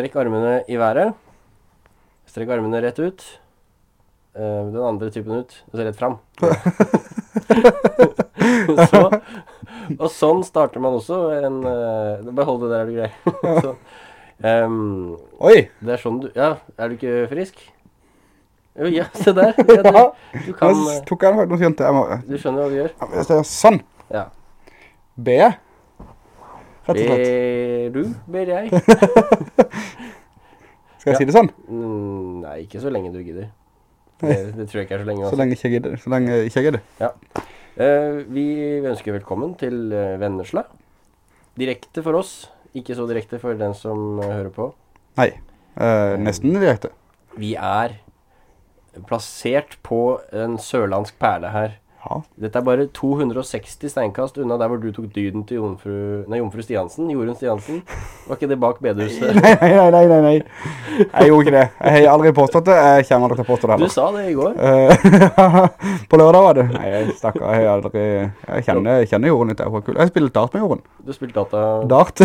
Strekk armene i været. Strekk armene rett ut. Uh, den andre typen ut. Altså rett fram. så, og sånn starter man også en uh, Bare hold det der, er du grei. så, ehm, Oi! det er sånn du Ja, er du ikke frisk? Jo, ja, se der. Ja, du, du kan Nå eh, tok jeg den, nå skjønte jeg. meg. Du skjønner hva du gjør? Ja, sånn, Ja. B, rett og slett. Ber du, ber jeg. Skal jeg Ja. si det sånn? Mm, nei, ikke så lenge du gidder. Det, det tror jeg ikke er så lenge. Så Altså. lenge ikke jeg gidder. Så lenge ikke jeg gidder. Eh, vi ønsker velkommen til uh, Vennesla. Direkte for oss, ikke så direkte for den som eh, hører på. Nei, uh, nesten direkte. Vi er plassert på en sørlandsk perle her. Ja. Dette er bare 260 steinkast unna der hvor du tok dyden til jomfru, nei, jomfru Stiansen. Jorunn Stiansen. Var ikke det bak bedehuset? Nei, nei, nei, nei, nei. Jeg gjorde ikke det. Jeg har aldri påstått det. Jeg kommer aldri til å påstå det Heller. Du sa det i går. Eh, på lørdag var det. Nei, stakkar. Jeg har aldri... Jeg kjenner, jeg kjenner Jorunn litt. Hun er kul. Jeg spilt dart med Jorunn. Du spiller data Dart?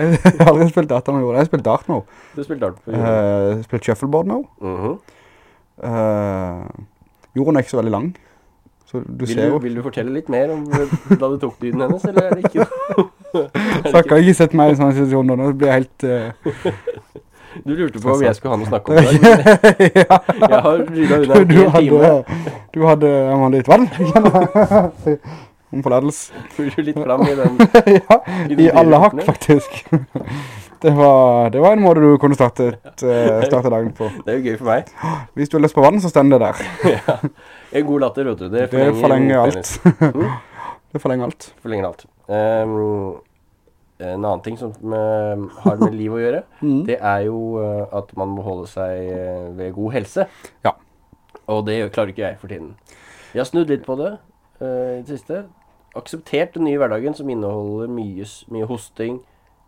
jeg har aldri spilt dart med Jorunn. Jeg har spilt dart med henne. Du spilt dart på Eh, Jorunn. Har spilt shuffleboard med henne. Mhm. Eh, Jorunn er ikke så veldig lang. Så du vil, ser du, jo... vil du fortelle litt mer om da du tok dyden hennes, eller er det ikke Stakkar, ikke sett meg i sånne situasjoner, nå. Blir jeg helt... Uh... Du lurte på om jeg skulle ha noe å snakke om i dag. ja. Jeg har rydda unna en Du hel time. hadde, jeg hadde ha litt vann. Om forledelse. Du litt fram i den? ja, i, i alle hakk faktisk. Det var, det var en måte du kunne starte, eh, starte dagen på. Det er jo gøy for meg. Hvis du har lyst på vann, så stender det der. ja. En god latter, vet du. Det Det forlenger alt. Mm? Det forlenger alt. Forlenger alt. Um, en annen ting som med, har med liv å gjøre, Mm. det er jo eh, at man må holde seg eh, ved god helse. Ja. Og det klarer ikke jeg for tiden. Jeg har snudd litt på det uh, i det siste. Akseptert den nye hverdagen som inneholder mye, mye hosting,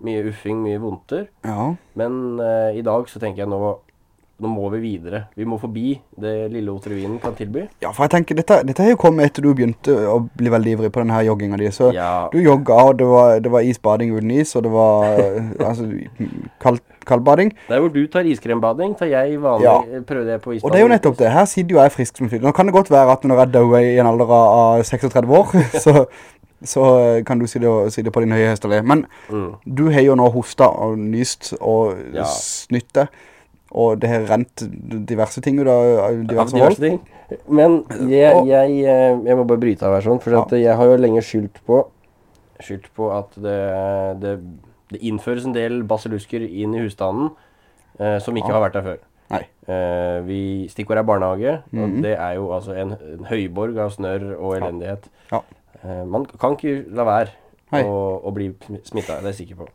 mye uffing, mye vondter. Ja. Men eh, i dag så tenker jeg nå nå må vi videre. Vi må forbi det lille Otrevinen kan tilby. Ja, for jeg tenker, dette, dette har jo kommet etter du begynte å bli veldig ivrig på denne her jogginga di. Så Ja, du jogga, og det var, det var isbading uten is, og det var eh, altså, kald, kaldbading. Der hvor du tar iskrembading, tar jeg vanlig Ja. prøver jeg på isbading. Og det er jo nettopp det. Her sitter jo jeg frisk som fyr. Nå kan det godt være at når jeg dør i en alder av 36 år, så, så kan du si det, på din høye hest. Men Mm. du har jo nå hosta og nyst og Ja. snytte, og det har rent diverse ting da, diverse, Av diverse ting. Men jeg, jeg, eh, jeg må bare bryte av her sånn, for Ja. jeg har jo lenge skyldt på, skyldt på at det, det, det innføres en del Basilusker inn i husstanden eh, som ikke Ja. har vært der før. Eh, vi, stikker her barnehage, og Mhm. det er jo altså en, en høyborg av snørr og elendighet. Ja. Eh, man kan ikke la være å, å bli smitta, det er jeg sikker på.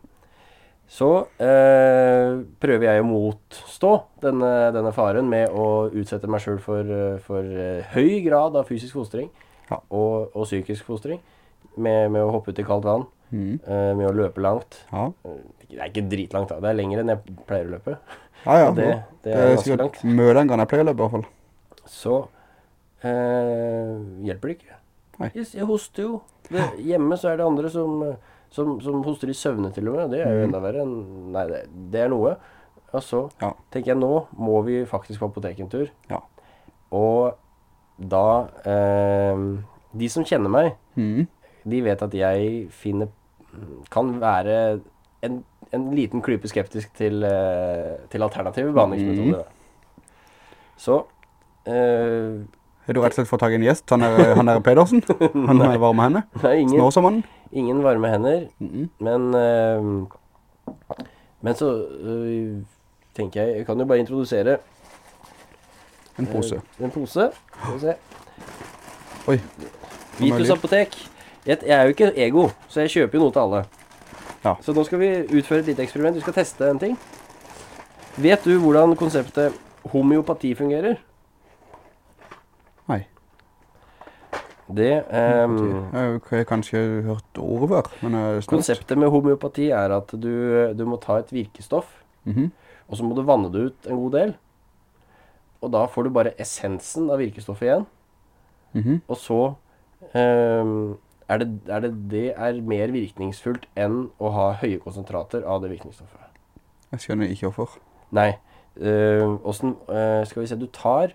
Så eh, prøver jeg å motstå denne, denne faren med å utsette meg sjøl for, for eh, høy grad av fysisk fostring Ja. og, og psykisk fostring. Med, med å hoppe ut i kaldt vann, mm. eh, med å løpe langt. Ja. Eh, Det er ikke dritlangt, da. Det er lenger enn jeg pleier å løpe. Ja, ja. Det, det det er er ganske sikkert mye lenger enn jeg pleier å løpe i hvert fall. Så eh, hjelper det ikke. Nei. Jeg, hoster jo. Det, hjemme så er det andre som, som, som hoster i søvne til og med. Det er jo Mhm. enda verre Nei, det, det er noe. Og så Ja. tenker jeg nå må vi faktisk på apoteket en tur. Ja. Og da eh, De som kjenner meg, mm. de vet at jeg finner Kan være en, en liten klype skeptisk til, eh, til alternative behandlingsmetoder. Mm. Så eh, Har du rett og slett fått tag i en gjest? Han er, han er Pedersen? Han er varme henne? Nei, ingen, ingen varme hender. Mhm. Men eh, Men så eh, tenker jeg Jeg kan jo bare introdusere En pose. eh, en pose. Skal vi se. Oi. Vitus apotek. Jeg, jeg er jo ikke ego, så jeg kjøper jo noe til alle. Ja. Så nå skal vi utføre et lite eksperiment. Vi skal teste en ting. Vet du hvordan konseptet homeopati fungerer? Nei. Det Jeg har jeg kanskje hørt ordet før, men snart. Konseptet med homeopati er at du, du må ta et virkestoff, Mhm. og så må du vanne det ut en god del. Og da får du bare essensen av virkestoffet igjen. Mhm. Og så ehm, er det, er det det er mer virkningsfullt enn å ha høye konsentrater av det virkningsstoffet? Jeg skjønner ikke hvorfor. Nei. øh, Åssen øh, Skal vi se Du tar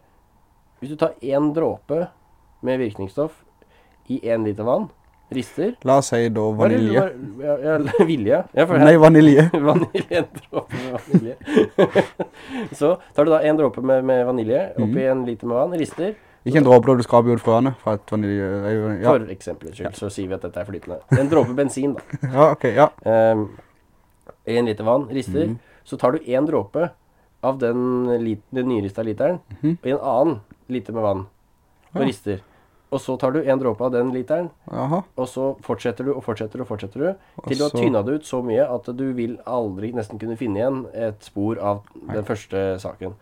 Hvis du tar én dråpe med virkningsstoff i én liter vann, rister La oss si da vanilje. Ja, ja, vilje. Ja, Nei, vanilje. vanilje. En dråpe med vanilje. Så tar du da en dråpe med, med vanilje oppi mm. en liter med vann, rister. Ikke en dråpe da du skraper ut frøene fra et vanilje... Ja, For eksempel skyld, så sier vi at dette er flytende. En dråpe bensin, da. ja ok, ja. Um, en liter vann, rister. Mm. Så tar du en dråpe av den, lit, den nyrista literen, mm. og en annen liter med vann, og Ja. rister. Og så tar du en dråpe av den literen, Aha. og så fortsetter du og fortsetter og fortsetter du, til du har tynna det ut så mye at du vil aldri nesten kunne finne igjen et spor av den første saken.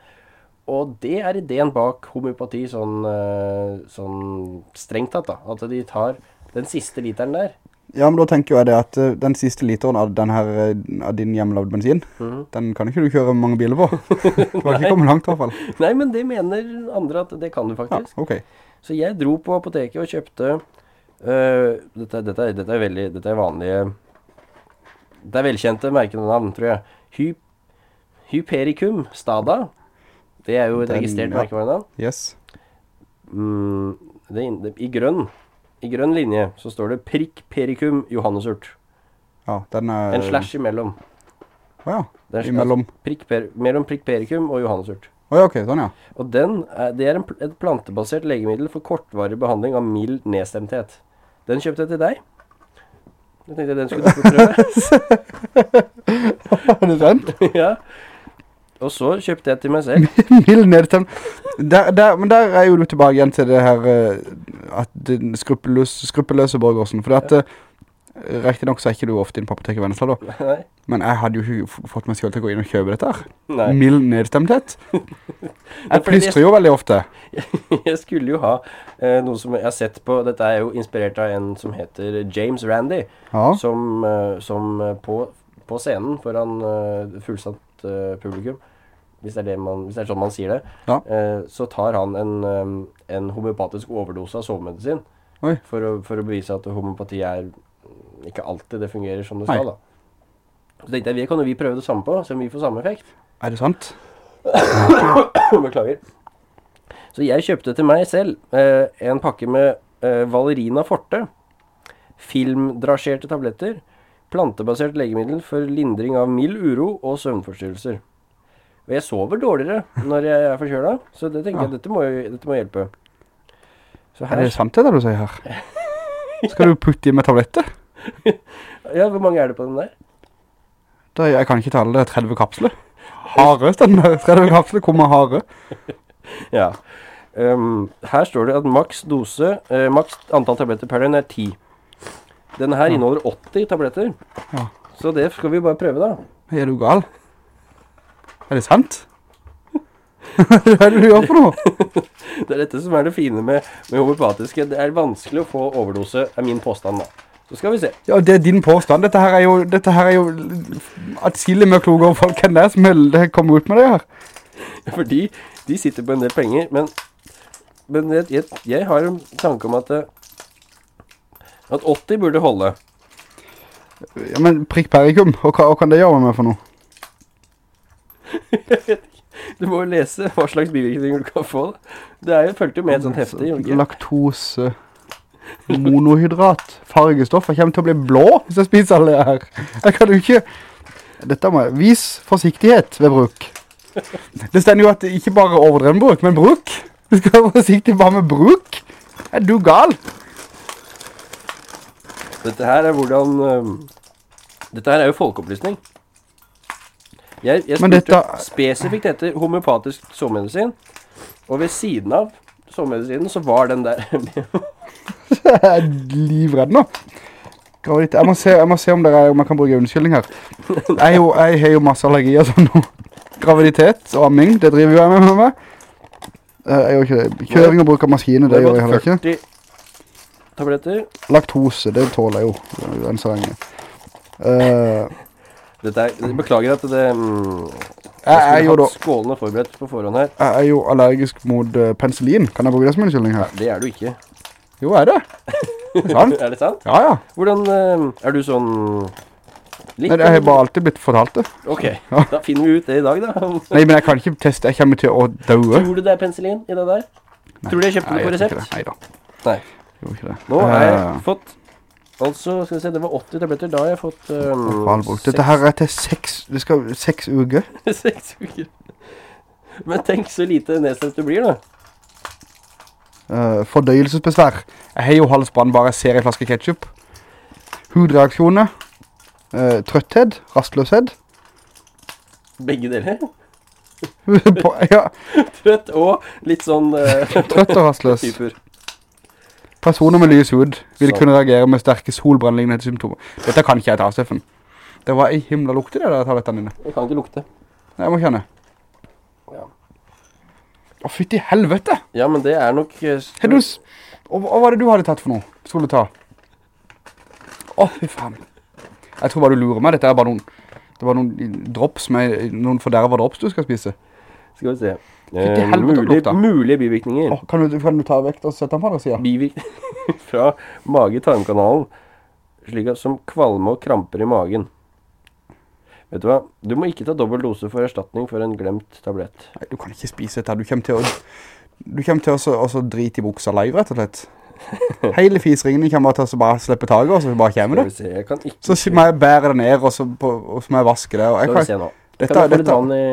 Og det er ideen bak homøopati sånn, eh, sånn strengt tatt, da. At de tar den siste literen der. Ja, men da tenker jeg det at eh, den siste literen av, den her, eh, av din hjemmelavd bensin, Mhm. den kan ikke du kjøre mange biler på. Du har ikke kommet langt i hvert fall. Nei, men det mener andre at det kan du faktisk. Ja, ok. Så jeg dro på apoteket og kjøpte uh, dette, dette, dette er veldig Dette er vanlige Det er velkjente merkenavn, tror jeg. Hy, Hypericum stada. Det er jo et Den, registrert ja. merkevarenavn. Yes. Mm, det, det, I grønn I grønn linje så står det prikk pericum johannesurt. Ja, den er... En slash imellom. Å ja, er imellom. Prikk per, mellom prikk pericum og johannesurt. Å ja, ok, sånn ja. Og den er, det er en, et plantebasert legemiddel for kortvarig behandling av mild nedstemthet. Den kjøpte jeg til deg. Jeg tenkte den skulle du få prøve. Er det sant? ja. Og så kjøpte jeg til meg selv. Mild nedstemt. Der, der, men der er jo du tilbake igjen til det her eh, at den skruppelløse, skruppelløse borgersen. For at uh, riktig nok så er ikke du ofte inn på apoteket i Vennesla da. Nei. Men jeg hadde jo ikke fått meg selv til å gå inn og kjøpe dette her. Nei. Mild nedstemthet. Jeg plystrer jo veldig ofte. Jeg skulle jo ha eh, noe som jeg har sett på Dette er jo inspirert av en som heter James Randy. Ja. Som, eh, som eh, på, på scenen foran uh, fullsatt eh, publikum hvis det, det man, hvis det er sånn man sier det, Ja. eh, så tar han en, en homeopatisk overdose av sovemedisin for å, for å bevise at homopati er ikke alltid det fungerer som det Nei. skal. da. Så tenkte jeg, vi kan jo vi prøve det samme på, se om vi får samme effekt. Er det sant? Beklager. Så jeg kjøpte til meg selv eh, en pakke med eh, Valerina Forte. Filmdrasjerte tabletter. Plantebasert legemiddel for lindring av mild uro og søvnforstyrrelser. Og jeg sover dårligere når jeg er forkjøla, så det tenker Ja. jeg dette må, dette må hjelpe. Så Er det sant det der du sier her? Skal du putte i med tabletter? Ja, hvor mange er det på den der? Da, jeg kan ikke tale det, 30 kapsler. Hare, den der, 30 kapsler, kommer hare. Ja. Um, her står det at maks dose, uh, maks antall tabletter per døgn er 10. Denne her inneholder 80 tabletter. Ja. Så det skal vi bare prøve da. Er du gal? Er det sant? Hva er det du gjør for noe? Det er dette som er det fine med, med homopatiske. Det er vanskelig å få overdose, er min påstand da. Så skal vi se. Ja, det er din påstand. Dette her er jo, dette her er jo atskillig mer klogere folk enn deg som kommer ut med det her. Ja, for de sitter på en del penger, men, men jeg, jeg, jeg har en tanke om at, eh, at 80 burde holde. Ja, men prikk perikum, og hva, hva kan det gjøre med for noe? Du må jo lese hva slags bivirkninger du kan få. Det er jo, fulgte jo med et sånt hefte. Laktose, monohydrat, fargestoff. Jeg kommer til å bli blå hvis jeg spiser alle det her. Jeg kan jo ikke... Dette må jeg... Vis forsiktighet ved bruk. Det stender jo at det ikke bare er overdreven bruk, men bruk. Du skal være forsiktig bare med bruk. Er du gal? Dette her er hvordan øhm, Dette her er jo folkeopplysning. Jeg, jeg spurte dette- spesifikt etter homeopatisk sovmedisin, og ved siden av sovemedisinen så var den der Jeg er livredd nå. Jeg må se, jeg må se om, er, om jeg kan bruke unnskyldning her. Jeg, jo, jeg har jo masse allergi og sånn nå. Graviditet og amming, det driver jeg med med meg. Eh, Jeg gjør ikke det. Kjøring og bruk av maskiner, det Det gjør jeg heller ikke. 40 tabletter. Laktose, det tåler jeg jo enn så lenge. Eh, Dette er, beklager at det mm, jeg er jo da, skålene forberedt på forhånd her. jeg er jo allergisk mot uh, penicillin. Kan jeg bruke det som unnskyldning her? Det er du ikke. Jo, er det? Sant? er det sant? Ja, ja. Hvordan uh, Er du sånn litt? Nei, jeg har bare alltid blitt fortalt det. Ok, da finner vi ut det i dag, da. Nei, men jeg kan ikke teste, jeg kommer til å daue. Tror du det er penicillin i det der? Tror du jeg kjøpte Nei, det på resept? Nei da. Nei. Nå har jeg Eh, fått Altså, skal vi se, det var 80 tabletter. Da har jeg fått um. Dette her er til seks, det skal seks uker. Seks uker. Men tenk så lite nedstemt du blir, da. Uh, fordøyelsesbesvær. Jeg har jo halsbrann bare ser en flaske ketchup. Hudreaksjoner. Uh, trøtthed. Rastløshed. Begge deler. På- ja, Trøtt og litt sånn uh, trøtt og rastløs. typer. Personer med lys hud vil Så. kunne reagere med sterke solbrannlignende symptomer. Dette kan ikke jeg ta, Steffen. Det var en himla lukte det der tablettene dine. Det kan ikke lukte. Nei, jeg må kjenne. Ja. Å, i helvete! Ja, men det er nok Hedus! Du... Og hva var det du hadde tatt for noe? Skulle du ta? Å, fy faen. Jeg tror bare du lurer meg. Dette er bare noen... Det var noen drops med... Noen forderva drops du skal spise. Skal vi se. Eh, mulig, mulige bivirkninger. Oh, kan, du, kan du ta vekt og sette den på andre siden? Bivirkninger fra mage-tarmkanalen, slik at som kvalme og kramper i magen. Vet du hva? Du må ikke ta dobbelt dose for erstatning for en glemt tablett. Nei, du kan ikke spise dette. Du kommer til å... Du kommer til å å drite i buksa live, rett og slett. Hele fisringen kommer til å så bare slippe taget, og så bare kommer vi se, kan. Så må jeg bære det ned, og så, på, og så må jeg vaske det. Og jeg Skal vi kan, se nå. dette, kan jeg få litt vann i...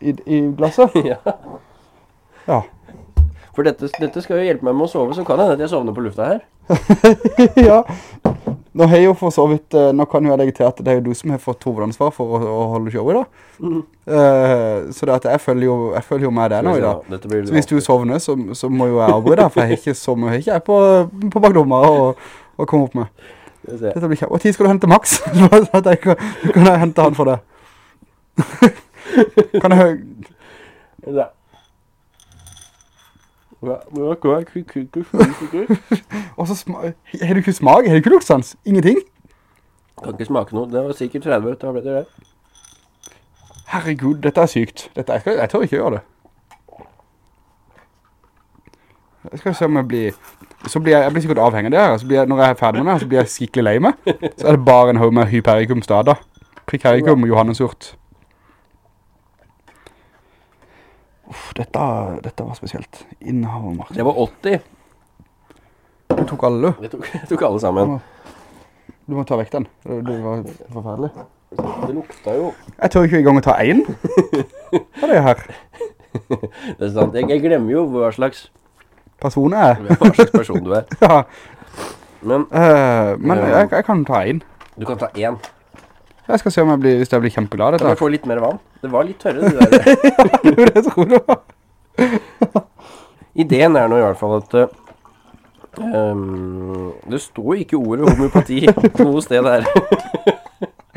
i, I glasset? ja. Ja. For dette, dette skal jo hjelpe meg med å sove, så kan hende at jeg sovner på lufta her. ja. Nå har jeg jo for så vidt, eh, nå kan jo jeg legge til at det er jo du som har fått hovedansvar for å, å holde showet da. Mm. Uh, så det at jeg følger jo, jeg følger jo med deg nå i dag. Så hvis du sovner, så, så må jo jeg avbryte deg, for jeg har ikke så mye jeg på, på bakdommer og, og komme opp med. Dette blir kjære. Og tid skal du hente Max? du kan, kan jeg hente han for det. Kan jeg, høre... Ja, og så har du ikke smak? Har du ikke luktsans? Ingenting? Kan ikke smake noe. Det var sikkert 30 tabletter der. Herregud, dette er sykt. Dette, jeg, jeg tør ikke gjøre det. Jeg skal se om jeg blir... Så blir jeg, jeg blir sikkert avhengig av det her. Så blir jeg, når jeg er ferdig med det så blir jeg skikkelig lei meg. Så er det bare en haug med hypericum stada. Prikarikum og johannesurt. Uff, dette, dette var spesielt. Innehaver, Martin. Det var 80. Du tok alle, du. Jeg tok, jeg tok alle sammen. Du må ta vekk den. Det, var forferdelig. Det lukta jo. Jeg tør ikke i gang å ta en. Hva er det her? Det er sant. Jeg, jeg glemmer jo hva slags, Person er hva slags person du er. Ja, Men uh, men jeg, jeg kan ta en. du kan ta én. Jeg skal se om jeg blir, hvis jeg blir kjempeglad av Kan dette. jeg få litt mer vann? Det var litt tørre, det der. Tror det jeg tror det var. Ideen er nå i hvert fall at ehm, Det står ikke ordet homopati noe sted her.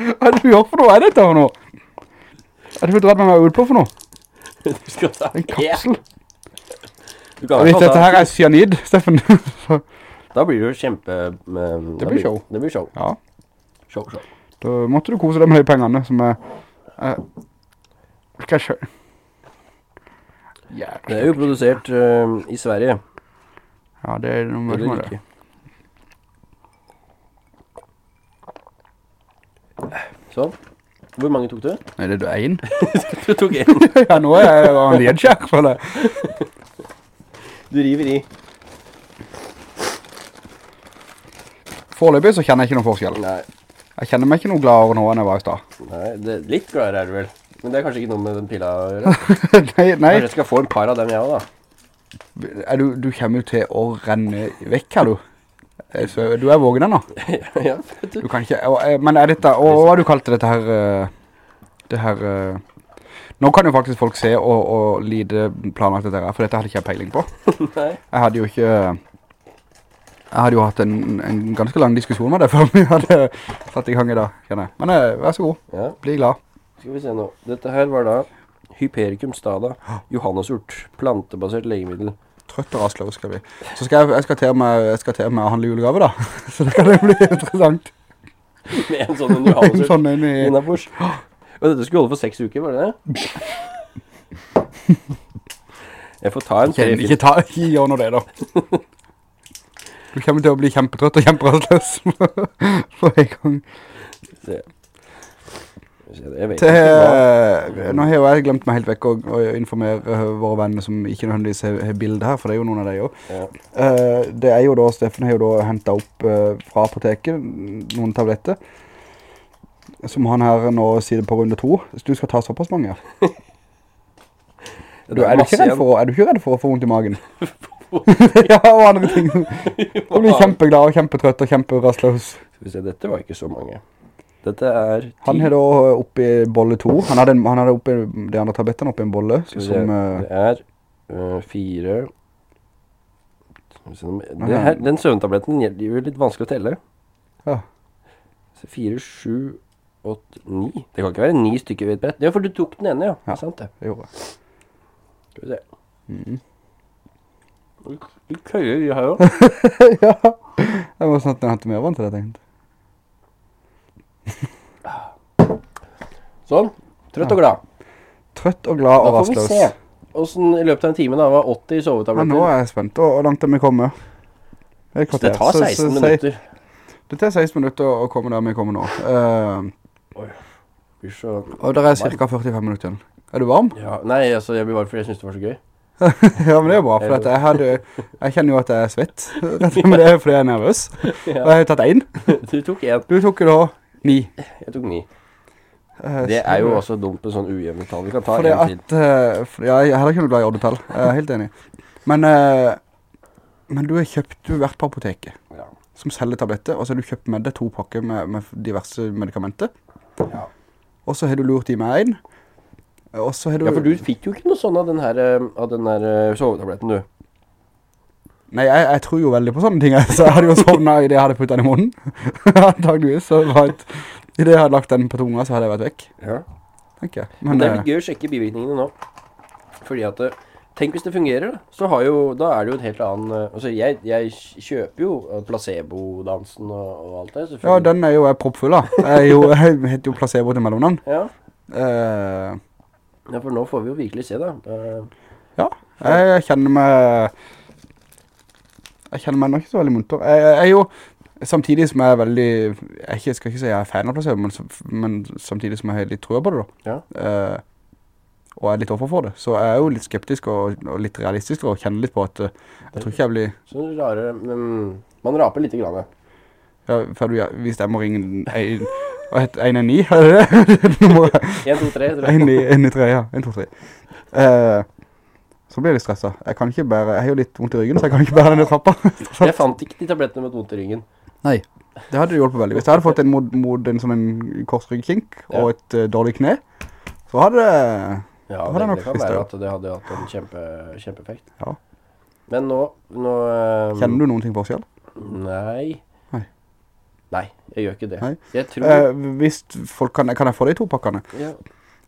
Hva er det du gjør for noe? Er dette for noe? Er det for dratt meg ut på for noe? Du skal ta En kapsel? Du kan Hvis dette her er cyanid, Steffen. Da blir det jo kjempe... Det da blir show. Det blir show. Ja, Show, show. Da måtte du kose deg med de pengene som er... eh, skal jeg kjøre? Det er jo produsert uh, i Sverige. Ja, det er noe med det. Sånn. Hvor mange tok du? Nei, det er en. Du tok én. ja, nå er jeg en ledkjær for det. Du river i. Foreløpig så kjenner jeg ikke noen forskjell. Nei, Jeg kjenner meg ikke noe gladere nå enn jeg var i stad. nei det, litt gladere er du vel. Men det er kanskje ikke noe med den pilla å gjøre. nei, nei. Kanskje jeg skal få en par av dem jeg også, da. Er du, du kommer jo til å renne vekk her, du. Så du er vågen ennå. ja, vet du. Du kan ikke, eh, men er dette, og hva har du kalt dette her, eh, det her, eh, nå kan jo faktisk folk se og, og lide planlagt dette her, for dette hadde ikke jeg peiling på. Nei. Jeg hadde jo ikke, jeg hadde jo hatt en, en ganske lang diskusjon med det før vi hadde satt i gang i dag, kjenner jeg. Men eh, vær så god, Ja, bli glad. skal vi se nå. Dette her var da Hypericum stada, johannesurt, plantebasert legemiddel. Trøtt og rastløs skal vi. Så skal jeg, jeg skal til meg, jeg skal til meg å handle julegave da, så det kan det bli interessant. Med en sånn en En sånn en i... innenbords. Og dette skulle holde for seks uker, var det det? Jeg får ta en Ikke, ikke, ta, ikke gjør noe det da. Du kommer til å bli kjempetrøtt og kjemperastløs for en gang. Vet Til, nå har jo jeg glemt meg helt vekk å, å informere eh, våre venner som ikke nødvendigvis har, har bildet her, for det er jo noen av deg også. Ja. Uh, det er jo da, Steffen har jo da hentet opp uh, fra apoteket noen tabletter, som han her nå sier på runde to. Så du skal ta såpass mange. Du, er du ikke redd for å få vondt i magen? ja, og andre ting. Du blir kjempeglad og kjempetrøtt og kjemperastløs. Skal vi se, dette var ikke så mange. Dette er ti. Han er da oppe i bolle 2. Han hadde, en- han hadde oppe, de andre tablettene i en bolle, Skal vi se, som... eh, det er øh, fire det her, Den søvntabletten gjelder jo litt vanskelig å telle. Ja. Så fire, sju, åtte, ni. Det kan ikke være 9 stykker ved et brett. Ja, for du tok den ene, ja. Ja. Det sant det. det gjorde jeg. Skal vi se. Mhm. Litt køyer de her også. ja, Det var sånn at jeg hadde mer vann til det, tenkte Sånn. Trøtt og glad. Trøtt og glad og Da og får vi se. Hvordan i løpet av en time da var 80 Ja, nå er jeg spent. Og langt vi kommet? Det Så det tar Så- så 16 si- minutter. Det tar 16 minutter å komme der vi kommer nå. Uh, Oi. og det er cirka 45 minutter igjen. Er du varm? ja, Nei, altså, jeg blir varm fordi jeg synes det var så gøy. ja, men det er bra, for jeg, hadde, jeg kjenner jo at jeg er svett. Men det er fordi jeg er nervøs. Og jeg har tatt en. Du tok en. Du tok jo da ni. Jeg tok ni. Eh, Det er jo også dumt med sånn ujevne tall. Vi kan ta Fordi en til. eh, ja, jeg er heller ikke noe glad i oddetall. Jeg er helt enig. Men, eh, men du har kjøpt, du har vært på apoteket, Ja. som selger tabletter, og så har du kjøpt med deg to pakker med, med diverse medikamenter. Ja. Og så har du lurt i meg en. Og så har du... ja, for du fikk jo ikke noe sånn av den her, eh, av den der eh, sovetabletten, du. Nei, jeg, jeg tror jo veldig på sånne ting, så jeg hadde jo sovnet i det jeg hadde puttet den i munnen. Antageligvis, så right. I det jeg hadde lagt den på tunga, så hadde jeg vært vekk, Ja. tenker jeg. Men Men, det er eh, litt gøy å sjekke bivirkningene nå. Fordi at Tenk hvis det fungerer, da. Så har jo, da er det jo et helt annet Altså, jeg, jeg kjøper jo placebo-dansen og, og alt det. ja, den er jo jeg proppfull da. Jeg, jo, jeg heter jo placebo til mellomnavn. Ja. Eh, ja, for nå får vi jo virkelig se, da. Uh, ja, jeg, jeg kjenner meg... Jeg kjenner meg nok ikke så veldig munter. Jeg, jeg er jo, samtidig som jeg er veldig... Jeg ikke, skal ikke si jeg er fan av placebo, men, men samtidig som jeg har litt trua på det da. ja. Uh, og er litt offer for det. Så jeg er jo litt skeptisk og, og litt realistisk og kjenner litt på at eh, jeg tror ikke jeg blir... Sånn rare Men man raper litt grann. ja. Ja, for du, må ringe en, hva heter 119, er det det? Nå må jeg- En, to, tre, tror jeg. En i, en i tre, ja. 1, 2, 3. Uh, så blir jeg litt stresset. Jeg kan ikke bære, jeg har jo litt vondt i ryggen, så jeg kan ikke bære denne trappa. Jeg fant ikke de tablettene med vondt i ryggen. Nei, det hadde hjulpet veldig. Hvis jeg hadde fått en mod, mod en som en korsryggkink Ja. og et uh, dårlig kne, så hadde det... Ja, det, hadde nok det kan være at det hadde hatt en kjempe, kjempeeffekt. Ja. Men nå, nå eh, Kjenner du noen ting forskjell? Nei. Nei. Jeg gjør ikke det. Tror Eh, hvis folk kan, kan jeg få de to pakkene? ja.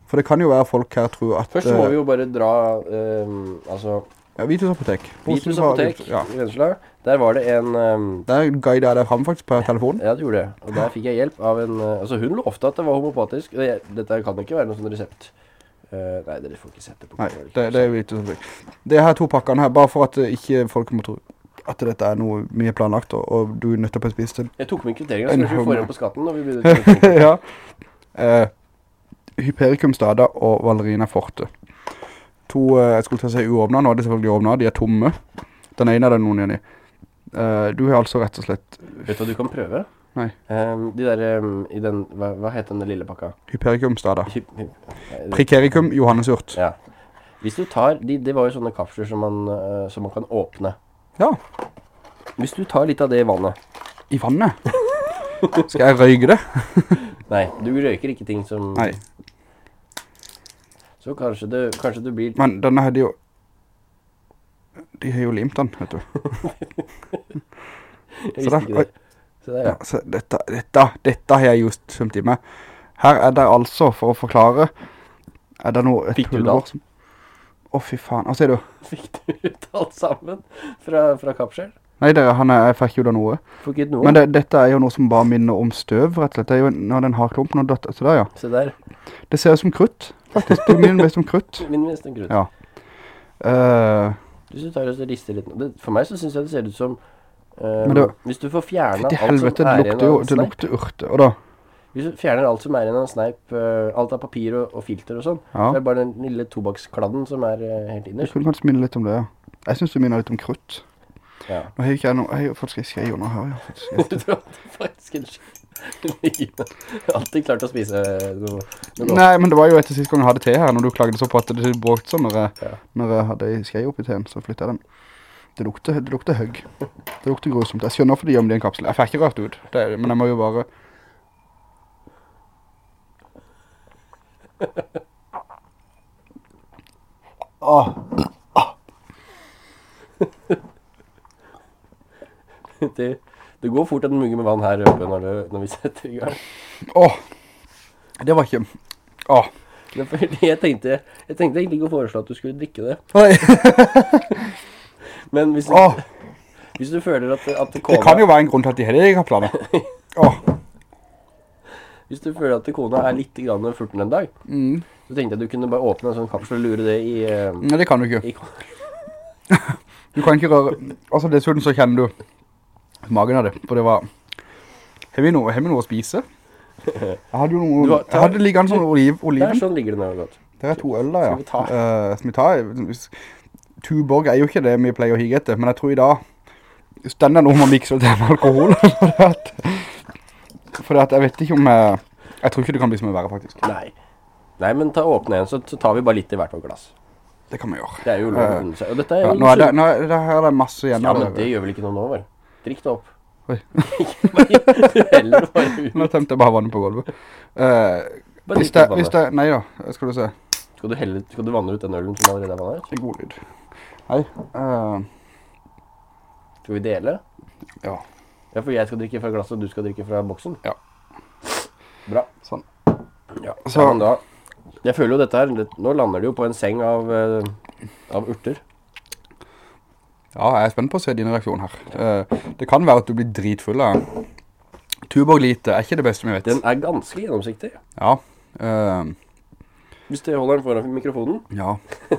For det kan jo være folk her tror at... Først må eh, vi jo bare dra eh, Altså, Ja, Vitus apotek. Vitus apotek Ja. i Vennesla. Der var det en Um... Der guidet jeg deg frem faktisk på telefonen. Ja, det gjorde det. Og der fikk jeg hjelp av en eh, Altså, hun lovte at det var homopatisk. jeg- Dette kan ikke være noe sånn resept. Uh, nei, dere får ikke sette på Nei, det, det er Vitus apotek. Det her to pakkene her, bare for at ikke folk må tro at dette er noe mye planlagt, og, og du er nødt til å spise til. Jeg tok med kvitteringa, Så så vi får igjen på skatten når vi begynner ja. Eh, Hypericum stada og Valerina forte. To, eh, jeg skulle til å si uåpnet, nå er det selvfølgelig åpnet, de er tomme. Den ene er det noen igjen i. Eh, du har altså rett og slett Vet du hva du kan prøve? Nei. Ehm, de der um, i den Hva, hva heter den lille pakka? Hypericum stada. Hy Prikericum johannesurt. Ja. Hvis du tar de, Det var jo sånne kapsler som man, uh, som man kan åpne. Ja, Hvis du tar litt av det i vannet i vannet. Skal jeg røyke det? Nei, du røyker ikke ting som Nei, Så kanskje det, kanskje du blir men denne hadde jo... De har jo limt den, vet du. Jeg visste ikke det. Så der, Ja, ja. dette, dette, dette har jeg just svømt i meg. Her er det altså, for å forklare, er det noe... Fikk du det alt? Å, fy faen. Hva sier du? Fikk du ut alt sammen fra, fra kapsel? Nei, det, han er, jeg fikk jo da noe. Fikk ut noe. Men det, dette er jo noe som bare minner om støv, rett og slett. Det er jo når den har klumpen og dødt, så der, ja. Se der. Det ser ut som krutt, faktisk. Det minner mest om krutt. Min om krutt. Ja. Uh, Hvis du tar og rister litt det, For meg så synes jeg det ser ut som uh, det- hvis du får fjernet alt som det er igjen lukter jo, av det lukter urte. Og da, Hvis du fjerner alt som er igjen av sneip, eh, alt av papir og, og filter og sånn, Ja. så er det bare den lille tobakkskladden som er eh, helt jeg innerst. kunne kanskje minne litt om det, ja. Jeg synes du minner litt om krutt. Ja. Nå har jeg ikke noe, jeg har faktisk en skje under her, ja. faktisk. Du tror faktisk en har Alltid klart å spise noe, noe. Nei, men det var jo etter siste gang jeg hadde te her, når du klagde så på at det bråkte sånn når jeg, Ja. når jeg hadde en skje oppi teen, så flyttet jeg den. Det lukter, det lukter høgg. Det lukter grusomt. Jeg skjønner for de gjemmer det i en kapsel. Jeg fikk ikke rørt ut, det, men jeg må jo bare... Åh, Det, det går fort en mugge med vann her oppe når, det, når vi setter i gang. åh, det var ikke... Åh, Det fordi Jeg tenkte, jeg tenkte egentlig ikke å foreslå at du skulle drikke det. Nei. Men hvis du, hvis du føler at, at det kona kan jo være en grunn til at de heller ikke i planer. Åh, Hvis du føler at kona er litt grann furten en dag, mm. så tenkte jeg at du kunne bare åpne en sånn kapsel og lure det i, Uh, Nei, det kan du ikke. Du kan ikke røre Altså dessuten så kjenner du Magen av det For det var Har vi noe, har vi noe å spise? Jeg hadde jo noe har- Jeg hadde liggende sånn oliv, Der, oliven sånn ligger det her godt. Det er to øl da, ja Skal vi ta? Uh, Skal vi ta Tuborg er jo ikke det vi pleier å hygge etter Men jeg tror i dag Hvis den er noe man mikser til alkohol At jeg vet ikke om jeg, jeg tror ikke det kan bli så mye verre faktisk Nei. Nei, men ta åpne en, så, så tar vi bare litt i hvert vårt glass. Det kan vi gjøre Det er jo lov å unne seg. Og dette er ja, jo Nå er det, nå er det, her er det masse igjen Ja, men det gjør vel ikke noe nå, vel? Drikk det opp. Oi. Du heller bare ut. Nå tømte jeg bare vannet på gulvet Eh, Bare Hvis det, hvis det, nei da, skal du se Skal du, helle, skal du vanne ut den ølen som allerede er vannet? Det er god lyd. Hei. eh, Skal vi dele? ja, Ja, for jeg skal drikke fra glasset, og du skal drikke fra boksen. Ja. Bra. sånn. Ja, Så- ja, men da Jeg føler jo dette her det, Nå lander det jo på en seng av, eh, av urter. Ja, jeg er spent på å se din reaksjon her. Eh, det kan være at du blir dritfull av Tuborg lite er ikke det beste vi vet. Den er ganske gjennomsiktig. Ja. eh, Hvis du holder den foran mikrofonen, ja.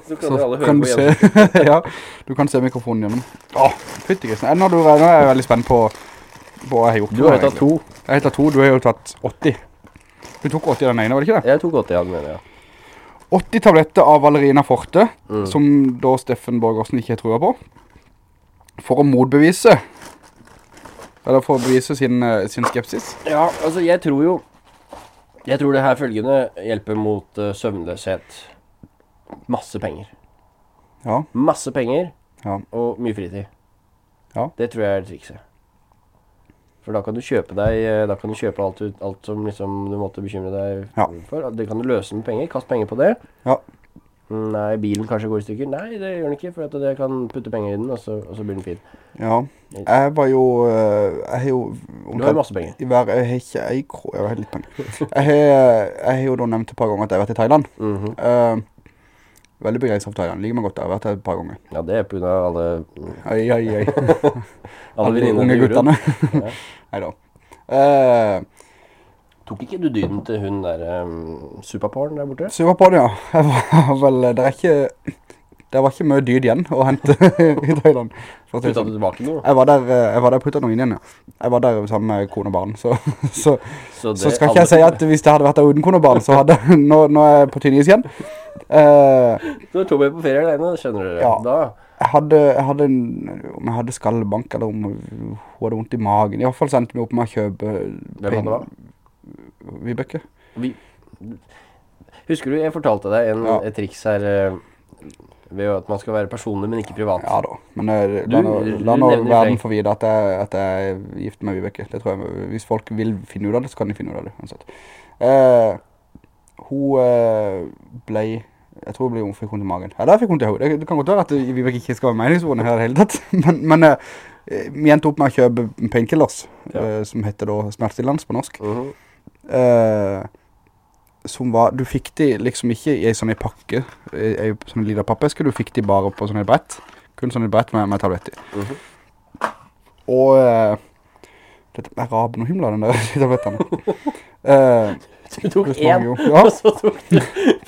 så kan Så alle høre kan på du se Ja, du kan se mikrofonen gjennom. Åh, fytti grisen. Nå er jeg veldig spent på på hva jeg har gjort. Du har jo tatt to. Jeg har tatt to, du har jo tatt 80. Du tok 80 den ene, var det ikke det? Jeg tok 80 av den, ene, ja. 80 tabletter av Valerina Forte, Mm. som da Steffen Borgersen ikke tror på, for å motbevise, eller for å bevise sin, eh, sin skepsis. Ja, altså jeg tror jo Jeg tror det her følgende hjelper mot uh, søvnløshet. Masse penger. Ja, Masse penger ja, og mye fritid. Ja. Det tror jeg er trikset. For da kan du kjøpe deg eh, Da kan du kjøpe alt, alt som liksom du måtte bekymre deg Ja. for. Det kan du løse med penger. Kast penger på det. Ja. Mm, Nei, bilen kanskje går i stykker. Nei, det gjør den ikke, for at jeg kan putte penger i den, og så, og så blir den fin. ja. Jeg var jo, eh, jeg har jo... Du har jo masse penger. Jeg har ikke ei kro, jeg har litt penger. Jeg har, jo da nevnt et par ganger at jeg har vært i Thailand. Mhm. Eh, veldig begreist av Thailand, liker meg godt der, jeg har vært her et par ganger. Ja, det er på grunn av alle, Oi, oi, oi. alle de unge guttene. Neida. Eh, Tok ikke du dyden til hun der um, superporn der borte? det, ja. Jeg var vel, det er ikke, det var ikke mye dyd igjen å hente i Thailand. Det Putta sånn. du tilbake noe? Jeg var der, eh, jeg var der puttet noe inn igjen, ja. Jeg var der sammen med kone og barn, så, så, Så, så skal ikke jeg si at hvis jeg hadde vært der uten kone og barn, så hadde, nå, nå er jeg på tynn is igjen. Uh, du er Tommy på ferie alene, skjønner dere. Ja. Da jeg hadde, jeg hadde en, om jeg hadde skallebank, eller om hun hadde vondt i magen. I hvert fall sendte vi opp med å kjøpe Hvem hadde det? Vibeke. vi, Husker du jeg fortalte deg en, Ja. et triks her eh, ved at man skal være personlig, men ikke privat? Ja da, men eh, la nå, la nå verden få vite at jeg, at jeg er gift med Vibeke. Det tror jeg, hvis folk vil finne ut av det, så kan de finne ut av det. uansett. Eh, hun eh, ble, jeg tror hun ble fikk hun til magen. Ja, der fikk hun til hodet. Det, det kan godt være at Vibeke ikke skal være med i her i det hele tatt. Men, men vi endte opp med å kjøpe painkillers, Ja. som heter da smertestillende på norsk. Mhm. Eh, som var, du fikk de liksom ikke i en sånn en pakke, i i en sånn liten pappeske, du fikk de bare på sånn et brett. Kun sånn et brett med, med tabletter. -hmm. Og eh, Dette er raben og himla, den der tablettene. Eh, Du tok en én. Ja. og så tok du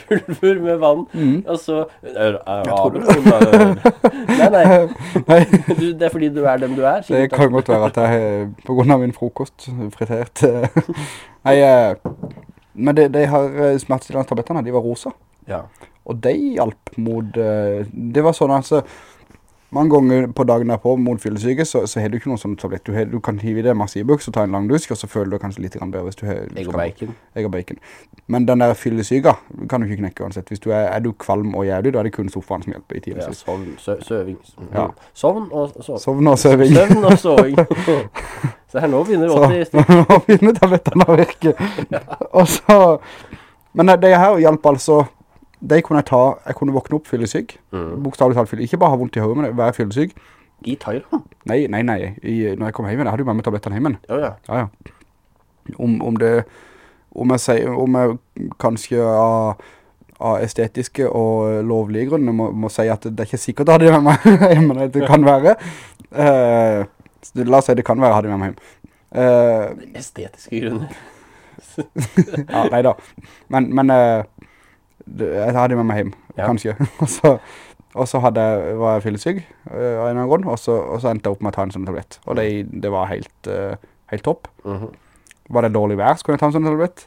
pulver med vann, Mm. og så er, er, er, Nei, nei. nei, Du, det er fordi du er den du er. det kan godt være at jeg, eh, på grunn av min frokost, fritert. eh, Nei, eh, men de, de her eh, smertestillende tablettene, de var rosa. Ja. Og de hjalp mot, eh, det var sånn altså, mange ganger på dagen derpå mot fyllesyke, så, så har du ikke noen sånn tablett. Du, har, du kan hive i det masse Ibux og ta en lang dusk, og så føler du kanskje litt bedre hvis du har... Egg og bacon. Egg og bacon. Men den der fyllesyka kan du ikke knekke uansett. Hvis du er, er du kvalm og jævlig, da er det kun sofaen som hjelper i tiden. Ja, sovn, sø, søving. Ja. Sovn og søving. Sovn og søving. Søvn og søving. Så her nå begynner Så 80 stykker. nå begynner tablettene å virke. Og så, men det her hjalp altså, de kunne jeg ta, jeg kunne våkne opp fyllesyk, Mm. bokstavlig talt fyllesyk, ikke bare ha vondt i hodet, men være fyllesyk. I Thailand? Nei, nei, nei, I, når jeg kom hjemme, jeg hadde jo med meg tablettene hjemme. Ja, ja. Ja, ja. Om, om det, om jeg sier, om jeg kanskje av, av estetiske og lovlige grunner må, må si at det er ikke sikkert jeg hadde med meg hjemme, men det kan være. Uh, la oss si det kan være jeg hadde det med meg hjemme. Uh, Estetiske grunner. ja, nei da. Men, men det, jeg hadde med meg hjem, Ja. kanskje. og så, og så hadde var jeg fyllesyk eh, av en eller annen grunn, og så, og så endte jeg opp med å ta en sånn tablett. Og det, det var helt, eh, helt topp. Mhm. Var det dårlig vær, skulle jeg ta en sånn tablett.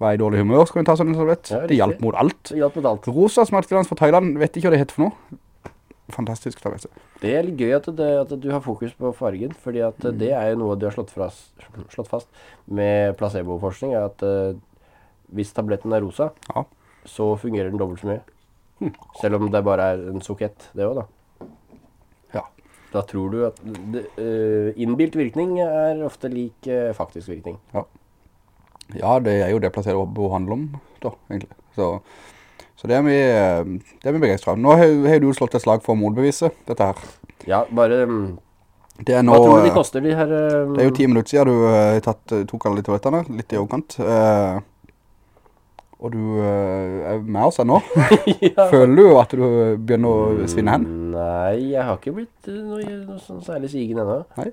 Var jeg i dårlig humør, skulle jeg ta en sånn tablett. Ja, det hjalp mot alt. Det hjalp mot alt. Rosa smertestillende fra Thailand, vet ikke hva det heter for noe. Fantastisk tablett. Det er litt gøy at, det, at du har fokus på fargen, fordi Mm. det er jo noe du har slått, fra, slått fast med placebo-forskning, er at uh, hvis tabletten er rosa, Ja. Så fungerer den dobbelt så mye. Selv om det bare er en sokett, det også da. Ja. Da tror du at eh, innbilt virkning er ofte lik uh, faktisk virkning. Ja, ja. det er jo det placebo handler om, da, egentlig. Så, så det er vi, det er vi begeistra. Nå har, har du slått et slag for å motbevise dette her. Ja, bare um, Det er nå... Hva tror du de eh, koster, de her um, Det er jo ti minutter siden du uh, tatt, tok alle de toalettene, litt i overkant. Eh, og du eh, er med oss ennå. ja. Føler du at du begynner å svinne hen? Nei, jeg har ikke blitt eh, noe, noe sånn særlig sigen ennå. Nei.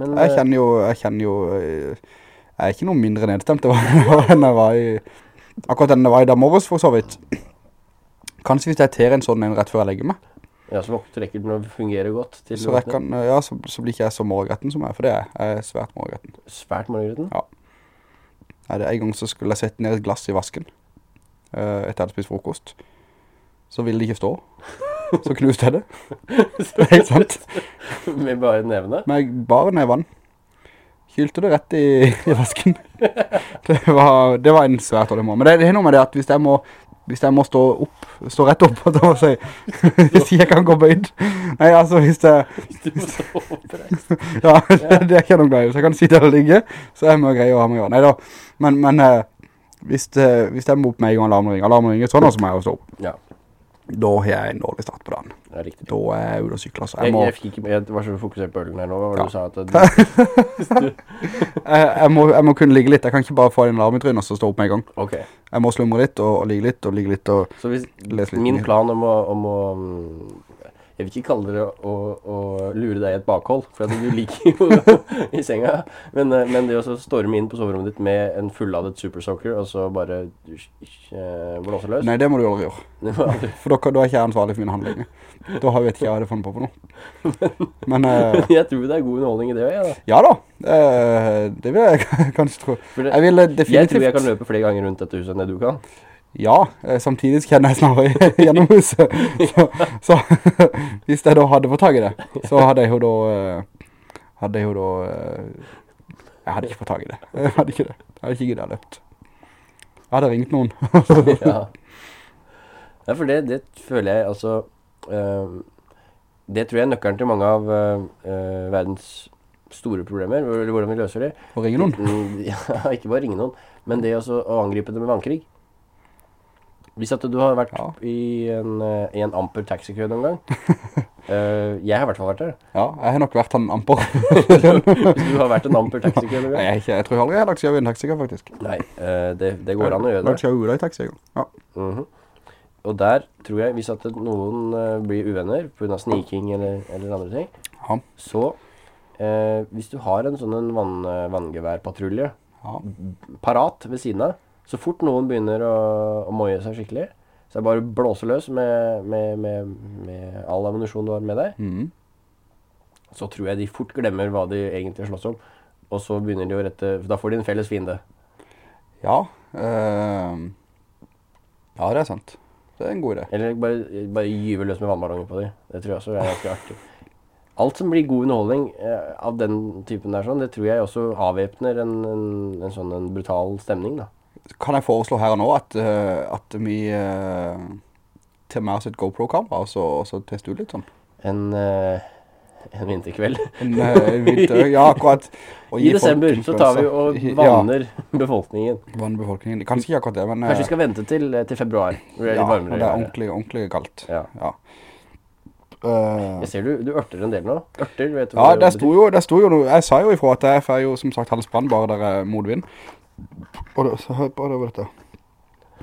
Men Jeg eh, kjenner jo, jeg kjenner jo, jeg er ikke noe mindre nedstemt enn jeg var i, akkurat enn jeg var i dag morges for så vidt. Kanskje hvis jeg ter en sånn en rett før jeg legger meg, Ja, så våkner rekker den å fungere godt til så, den, ja, så, så blir ikke jeg så morgretten som jeg, for det er jeg. Er svært morgretten. Svært morgengrøten. Nei, det er en gang så skulle jeg sette ned et glass i vasken, etter jeg hadde spist frokost. Så ville det ikke stå. Så knuste jeg det. Det er helt sant. Med bare nevene. Med bare ned vann. Kylte det rett i, i vasken. Det var, det var en svært dårlig. Men det, det er noe med det at hvis jeg må, hvis jeg må stå opp, stå rett opp, og da si, hvis jeg kan gå bøyd. Nei, altså hvis jeg, Du må stå oppreist. ja, det er ikke noe glad i. Så jeg kan sitte eller ligge, så er det mye greier å ha med å gjøre. Nei da, men, men eh, hvis, det, hvis jeg må opp med en gang alarmen ringer, alarmen ringer sånn, så må jeg jo stå opp. Ja, Da har jeg en dårlig start på dagen. er riktig. Da er jeg ute og sykler, så Jeg, jeg må, jeg, ikke, med- jeg var så fokusert på ølen her nå, hva var det Ja. du sa? At du, jeg, jeg, må, jeg må kunne ligge litt. Jeg kan ikke bare få en alarm i trynet og så stå opp med en gang. ok, Jeg må slumre litt og, og ligge litt og ligge litt og så hvis lese litt. min plan om å, om å jeg vil ikke kalle det å, å lure deg i et bakhold, for du liker jo i senga. Men, eh, men det å storme inn på soverommet ditt med en fulladet Super Soccer, og så bare eh, blåse løs Nei, det må du aldri gjøre. For da, da er ikke jeg ansvarlig for mine handlinger. Da har- vet ikke jeg hva jeg hadde funnet på for noe. Men men Jeg tror det er god underholdning i det òg, jeg. da. ja da, eh, det vil jeg kanskje tro. Jeg ville jeg tror jeg kan løpe flere ganger rundt dette huset enn det du kan. Ja, eh, samtidig kjenner jeg snarere gjennom huset. Så, så hvis jeg da hadde fått tag i det, så hadde jeg jo da... eh, Hadde jeg jo da... eh, Jeg hadde ikke fått tag i det. Jeg hadde ikke det. Jeg hadde ikke giddet å løpt. Jeg hadde ringt noen. ja. ja, for det, det føler jeg altså Det tror jeg er nøkkelen til mange av eh, verdens store problemer, eller hvordan vi løser det. Å ringe noen. Ja, ikke bare ringe noen, men det å angripe det med vannkrig. Hvis at du har vært Ja. i, en, eh, i en amper taxikø noen gang uh, Jeg har i hvert fall vært der. Ja, jeg har nok vært en amper. Du har vært en amper taxikø noen Nei, gang. jeg, er jeg tror aldri jeg har lagt over i en taxikø, faktisk. Nei, uh, det, det går an å gjøre det. Lagt over i taxikø, en Mm Ja. Mhm. Og der tror jeg, hvis at noen uh, blir uvenner på grunn av sniking eller, eller andre ting, Ja. så eh, hvis du har en sånn vanngeværpatrulje Ja. parat ved siden av, så fort noen begynner å, å moie seg skikkelig, så er det bare å blåse løs med, med, med, med all ammunisjon du har med deg. Mm. Så tror jeg de fort glemmer hva de egentlig slåss om. Og så begynner de å rette Da får de en felles fiende. Ja. Øh, ja, det er sant. Det er en god idé. Eller bare, bare gyve løs med vannballonger på dem. Det tror jeg også er ganske artig. Alt som blir god underholdning eh, av den typen der, sånn, det tror jeg også avvæpner en, en, en sånn en brutal stemning. da. Kan jeg foreslå her og nå at, eh, at vi uh, til med oss et GoPro-kamera og så, og så tester ut litt sånn? En, eh, en vinterkveld. En, eh, vinter, ja, akkurat. I desember så tar vi og vanner vanner befolkningen. Vanner befolkningen. Kanskje ikke akkurat det, men... Kanskje vi eh, skal vente til, til februar. Det er ja, når det er ordentlig, ordentlig kaldt. Ja. Ja. Uh, Jeg ser du, du ørter en del nå. Ørter, vet du ja, hva det betyr? sto jo, det sto jo noe, jeg sa jo ifra at jeg får jo som sagt halsbrand bare der er modvind. Og det, så hør bare over dette.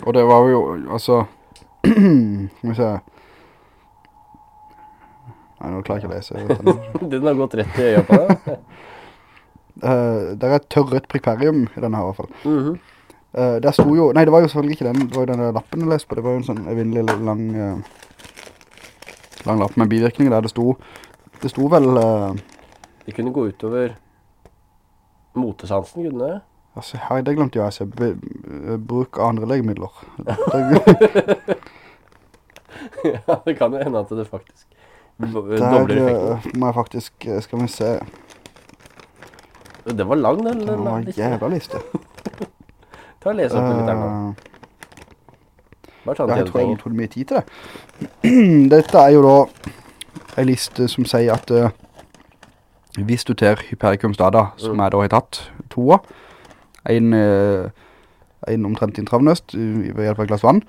Og det var jo, altså, skal vi se. Nei, nå klarer jeg ikke å lese. Den har gått rett i øya på deg. Uh, det er et tørret prikvarium i denne her i hvert fall. Mhm. uh, der sto jo, nei det var jo selvfølgelig ikke den, det var jo den lappen jeg leste på, det var jo en sånn evinnelig lang, uh, lang lapp med bivirkninger der det sto, det sto vel, eh, Det kunne gå utover motesansen, kunne det? Altså her, det glemte jeg å si. Eh, bruk andre legemidler. Ja, det kan jo hende at det faktisk do- dobler effekten. eh, må jeg faktisk, eh, skal vi se, Den var lang, den. det den var en jævla liste. Ta og les opp litt her nå. Bare ta Ja, den jeg tror jeg tog det mye tid til det. Dette er jo da en liste som sier at uh, hvis du tar Hypericum stada, som Mm. jeg da har tatt toa, en, uh, en omtrent intravnøst uh, ved hjelp av et glass vann,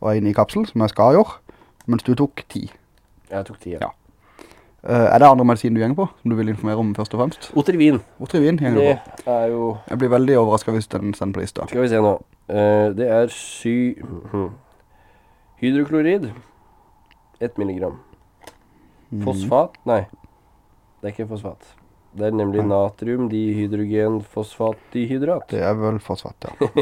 og en i kapsel, som jeg skal gjøre, mens du tok ti. Jeg tok ti, Ja. Eh, er det andre medisin du gjenger på, som du vil informere om først og fremst? Otrivin. Otrivin gjenger du Det er jo Jeg blir veldig overrasket hvis den sender på lista. Skal vi se nå. Uh, det er sy... mhm. Hydroklorid. 1 milligram. Mhm. Fosfat? Nei. Det er ikke fosfat. Det er nemlig Nei. natrium dihydrogen fosfatdihydrat. Det er vel fosfat, ja.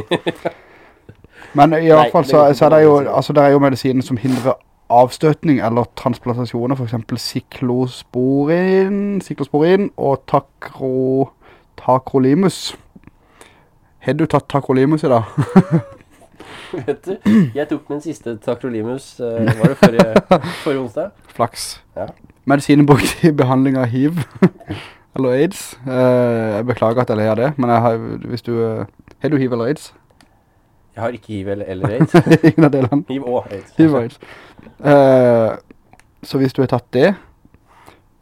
Men i hvert fall så, så er det jo, altså det er jo medisiner som hindrer avstøtning eller transplantasjoner, for eksempel siklosporin, siklosporin og takro, takrolimus. Har du tatt takrolimus i dag? Vet du, jeg tok min siste takrolimus, eh, var det forrige, forrige onsdag? Flaks. Ja. Medisinen brukt i behandling av HIV, eller AIDS. Eh, jeg beklager at jeg ler det, men jeg har, hvis du, eh, har du HIV eller AIDS? Jeg har ikke hiv eller, aids. Ingen av delene. Hiv og aids. Hiv og AIDS. Uh, så hvis du har tatt det,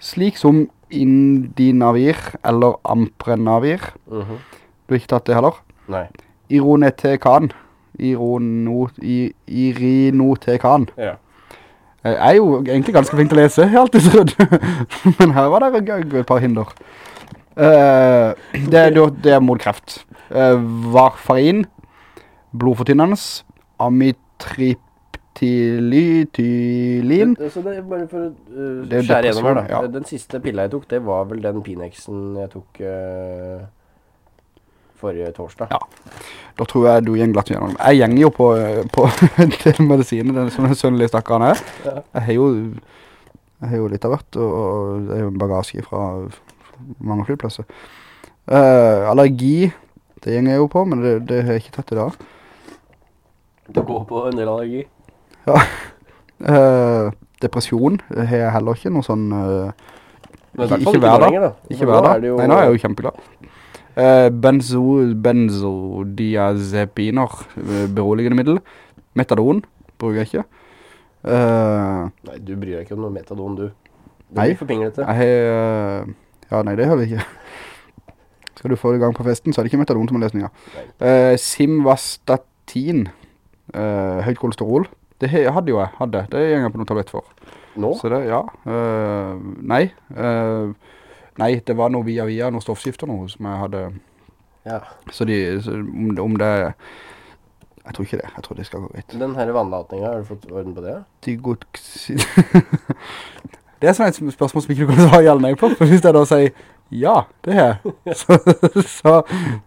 slik som Indinavir eller Amprenavir, Mhm. du har ikke tatt det heller, Nei. Ironetekan, Irono, i, Irinotekan, Ja. Jeg er jo egentlig ganske flink til å lese, jeg har alltid trodd. Men her var det et par hinder. Eh, det, det er mot kreft. Uh, varfarin, blodfortynnende, amitriptylin. Det, så det er bare for å uh, skjære gjennom her, da. ja. Den siste pilla jeg tok, det var vel den Pinexen jeg tok eh, forrige torsdag. Ja. Da tror jeg du gjeng glatt gjennom. Jeg gjenger jo på, på den medisinen, den som den sønnelige stakkaren er. Ja. Jeg har jo, jeg har jo litt av hvert, og, og det er jo en bagasje fra mange flyplasser. Uh, allergi, det gjenger jeg jo på, men det, det har jeg ikke tatt i dag. Du går på en del allergi. Eh, depresjon det har jeg heller ikke noe sånn... Uh, Men i Ikke- hvert fall ikke ikke hver dag. ikke hver dag. Nei, nå er jeg jo kjempeglad. Uh, benzo, benzodiazepiner, eh, beroligende middel. Metadon bruker jeg ikke. Uh, Nei, du bryr deg ikke om noe metadon, du. Du Nei. blir for pinglete. har... eh, ja, nei, det hører jeg ikke. Skal du få i gang på festen, så er det ikke metadon som er løsninger. Uh, Simvastatin, eh, høyt kolesterol. Det hadde jo jeg, hadde. Det gjenger jeg på noe tablett for. Nå? Så det, ja. eh, nei. Eh, nei, det var noe via via, noe stoffskifter noe som jeg hadde. Ja. Så, de, så om, om det... Jeg tror ikke det. Jeg tror det skal gå greit. Den her vannlatninga, har du fått orden på det? Digoxin... det er sånn et spørsmål som ikke du kan svare eller nei på. For hvis jeg da sier Ja, det har jeg. Så, så,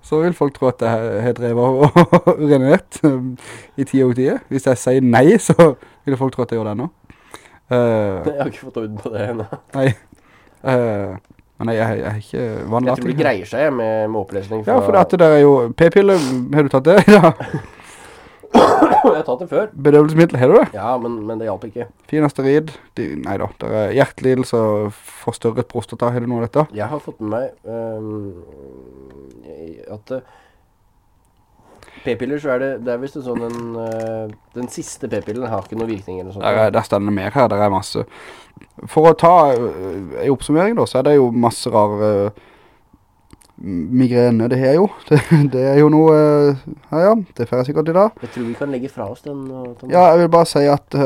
så vil folk tro at jeg har drevet og urinert um, i tid og tid. Hvis jeg sier nei, så vil folk tro at jeg gjør det ennå. Uh, Jeg har ikke fått orden på det ennå. nei. Uh, men jeg, jeg, jeg er ikke Jeg tror det greier seg med, med opplesning. Ja, for dette der er jo p-pille. Har du tatt det? Ja. Jeg har tatt det før. Bedøvelsesmiddel, har du det? Ja, men, men det hjalp ikke. Finasterid. De, nei da, det er hjertelidelse og forstørret prostata. Har du noe av dette? Jeg har fått med meg um, at eh, P-piller så er det Det er visst sånn en, uh, Den siste p-pillen har ikke noen virkning eller sånt. Der, er- der stender mer her, der er masse. For å ta uh, en oppsummering da, så er det jo masse rare uh, migrene, det her jo. Det, det er jo noe, øh, ja ja, det får jeg sikkert i dag. Jeg tror vi kan legge fra oss den. Tom. Ja, jeg vil bare si at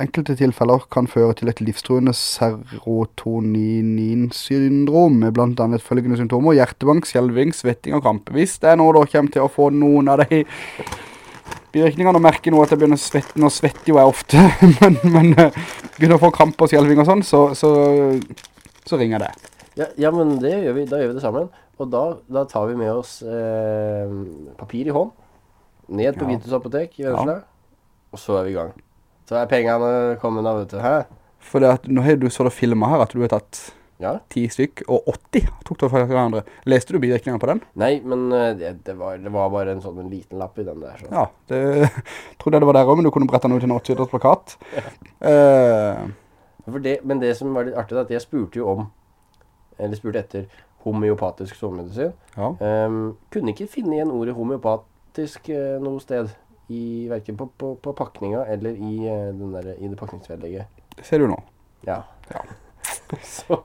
enkelte tilfeller kan føre til et livstruende serotonin-syndrom, med blant annet følgende symptomer, hjertebank, skjelving, svetting og krampe. Hvis det er nå da kommer til å få noen av de bivirkningene og merker nå at jeg begynner å svette, nå svetter jo jeg ofte, men, men øh, begynner å få krampe og skjelving og sånn, så, så, så ringer jeg det. Ja, ja, men det gjør vi, da gjør vi det sammen. Og da, da tar vi med oss eh, papir i hånd, ned på Ja. Vitus apotek i Vennesla, og så er vi i gang. Så er pengene kommet av, vet du. Hæ? For at, nå har du så det filmet her at du har tatt Ja? 10 stykk, og 80 tok du fra hverandre. Leste du bivirkningene på den? Nei, men eh, det, det, var, det var bare en sånn en liten lapp i den der. Så. Ja, det trodde jeg det var der også, men du kunne brette den ut til en 80 plakat. Ja. Uh, det, men det som var litt artig, er at jeg spurte jo om Eller spurte etter homeopatisk sovemedisin. ja. Um, kunne ikke finne igjen ordet homeopatisk uh, noe sted. I, hverken på, på, på pakninga eller i, eh, den der, i det pakningsvedlegget. Det ser du nå. Ja. Ja. Så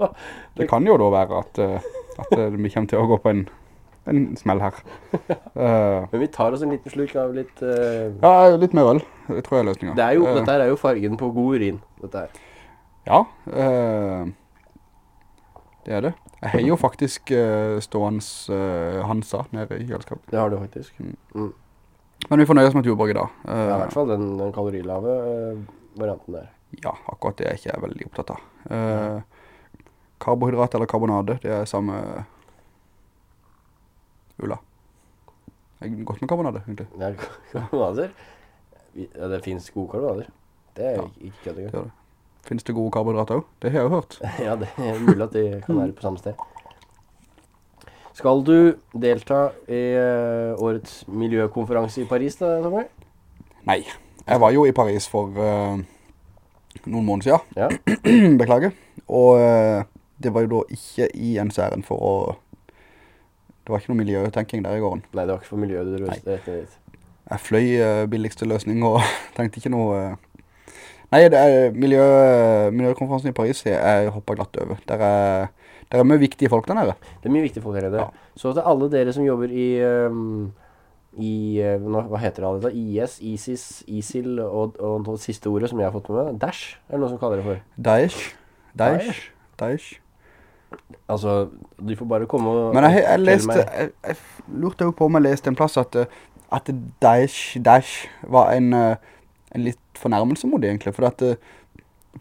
Det kan jo da være at, eh, at eh, vi kommer til å gå på en, en smell her. uh, Men vi tar oss en liten slurk av litt Uh, ja, litt mer øl. Det tror jeg er løsningen. det er jo, Eh, Dette er jo fargen på god urin. Dette her. Ja, det er det. Jeg har jo faktisk uh, stående Hansa nede i kjøleskapet. Det har du faktisk. Men vi får nøye oss med et jordbruk i dag. Uh, Ja, I hvert fall den, den kalorilave uh, varianten der. Ja, akkurat det er ikke jeg veldig opptatt av. Uh, karbohydrat eller karbonade, det er samme Ulla. Det er godt med karbonade, egentlig. Er karbonader. Ja, det fins gode karbonader. Det er Ja. ikke- kødd engang. Finnes det gode karbohydrater også? Det har jeg jo hørt. Ja, det er mulig at de kan være på samme sted. Skal du delta i eh, årets miljøkonferanse i Paris da, Tommy? Nei, jeg var jo i Paris for uh, noen måneder siden. Ja. Beklager. Og uh, det var jo da ikke i en særen for å... Det var ikke noe miljøtenking der i gården. Nei, det var ikke for miljøet du røste etter dit. Jeg fløy uh, billigste løsning og tenkte ikke noe... Nei, det miljø, miljøkonferansen i Paris jeg, jeg hoppet glatt over. Der er, der er mye viktige folk der nede. Det er mye viktige folk her nede. Ja. Så til alle dere som jobber i, um, i eh, Hva heter det alle dette? IS, ISIS, ISIL og, og det siste ordet som jeg har fått med meg, Dash, er det noen som kaller det for. Daesh. Daesh. Daesh. Altså, de får bare komme og Men jeg, jeg leste, jeg, jeg lurte jo på om jeg leste en plass at, eh, at Daesh, Daesh var en, eh, en litt fornærmelse mot det egentlig, for at,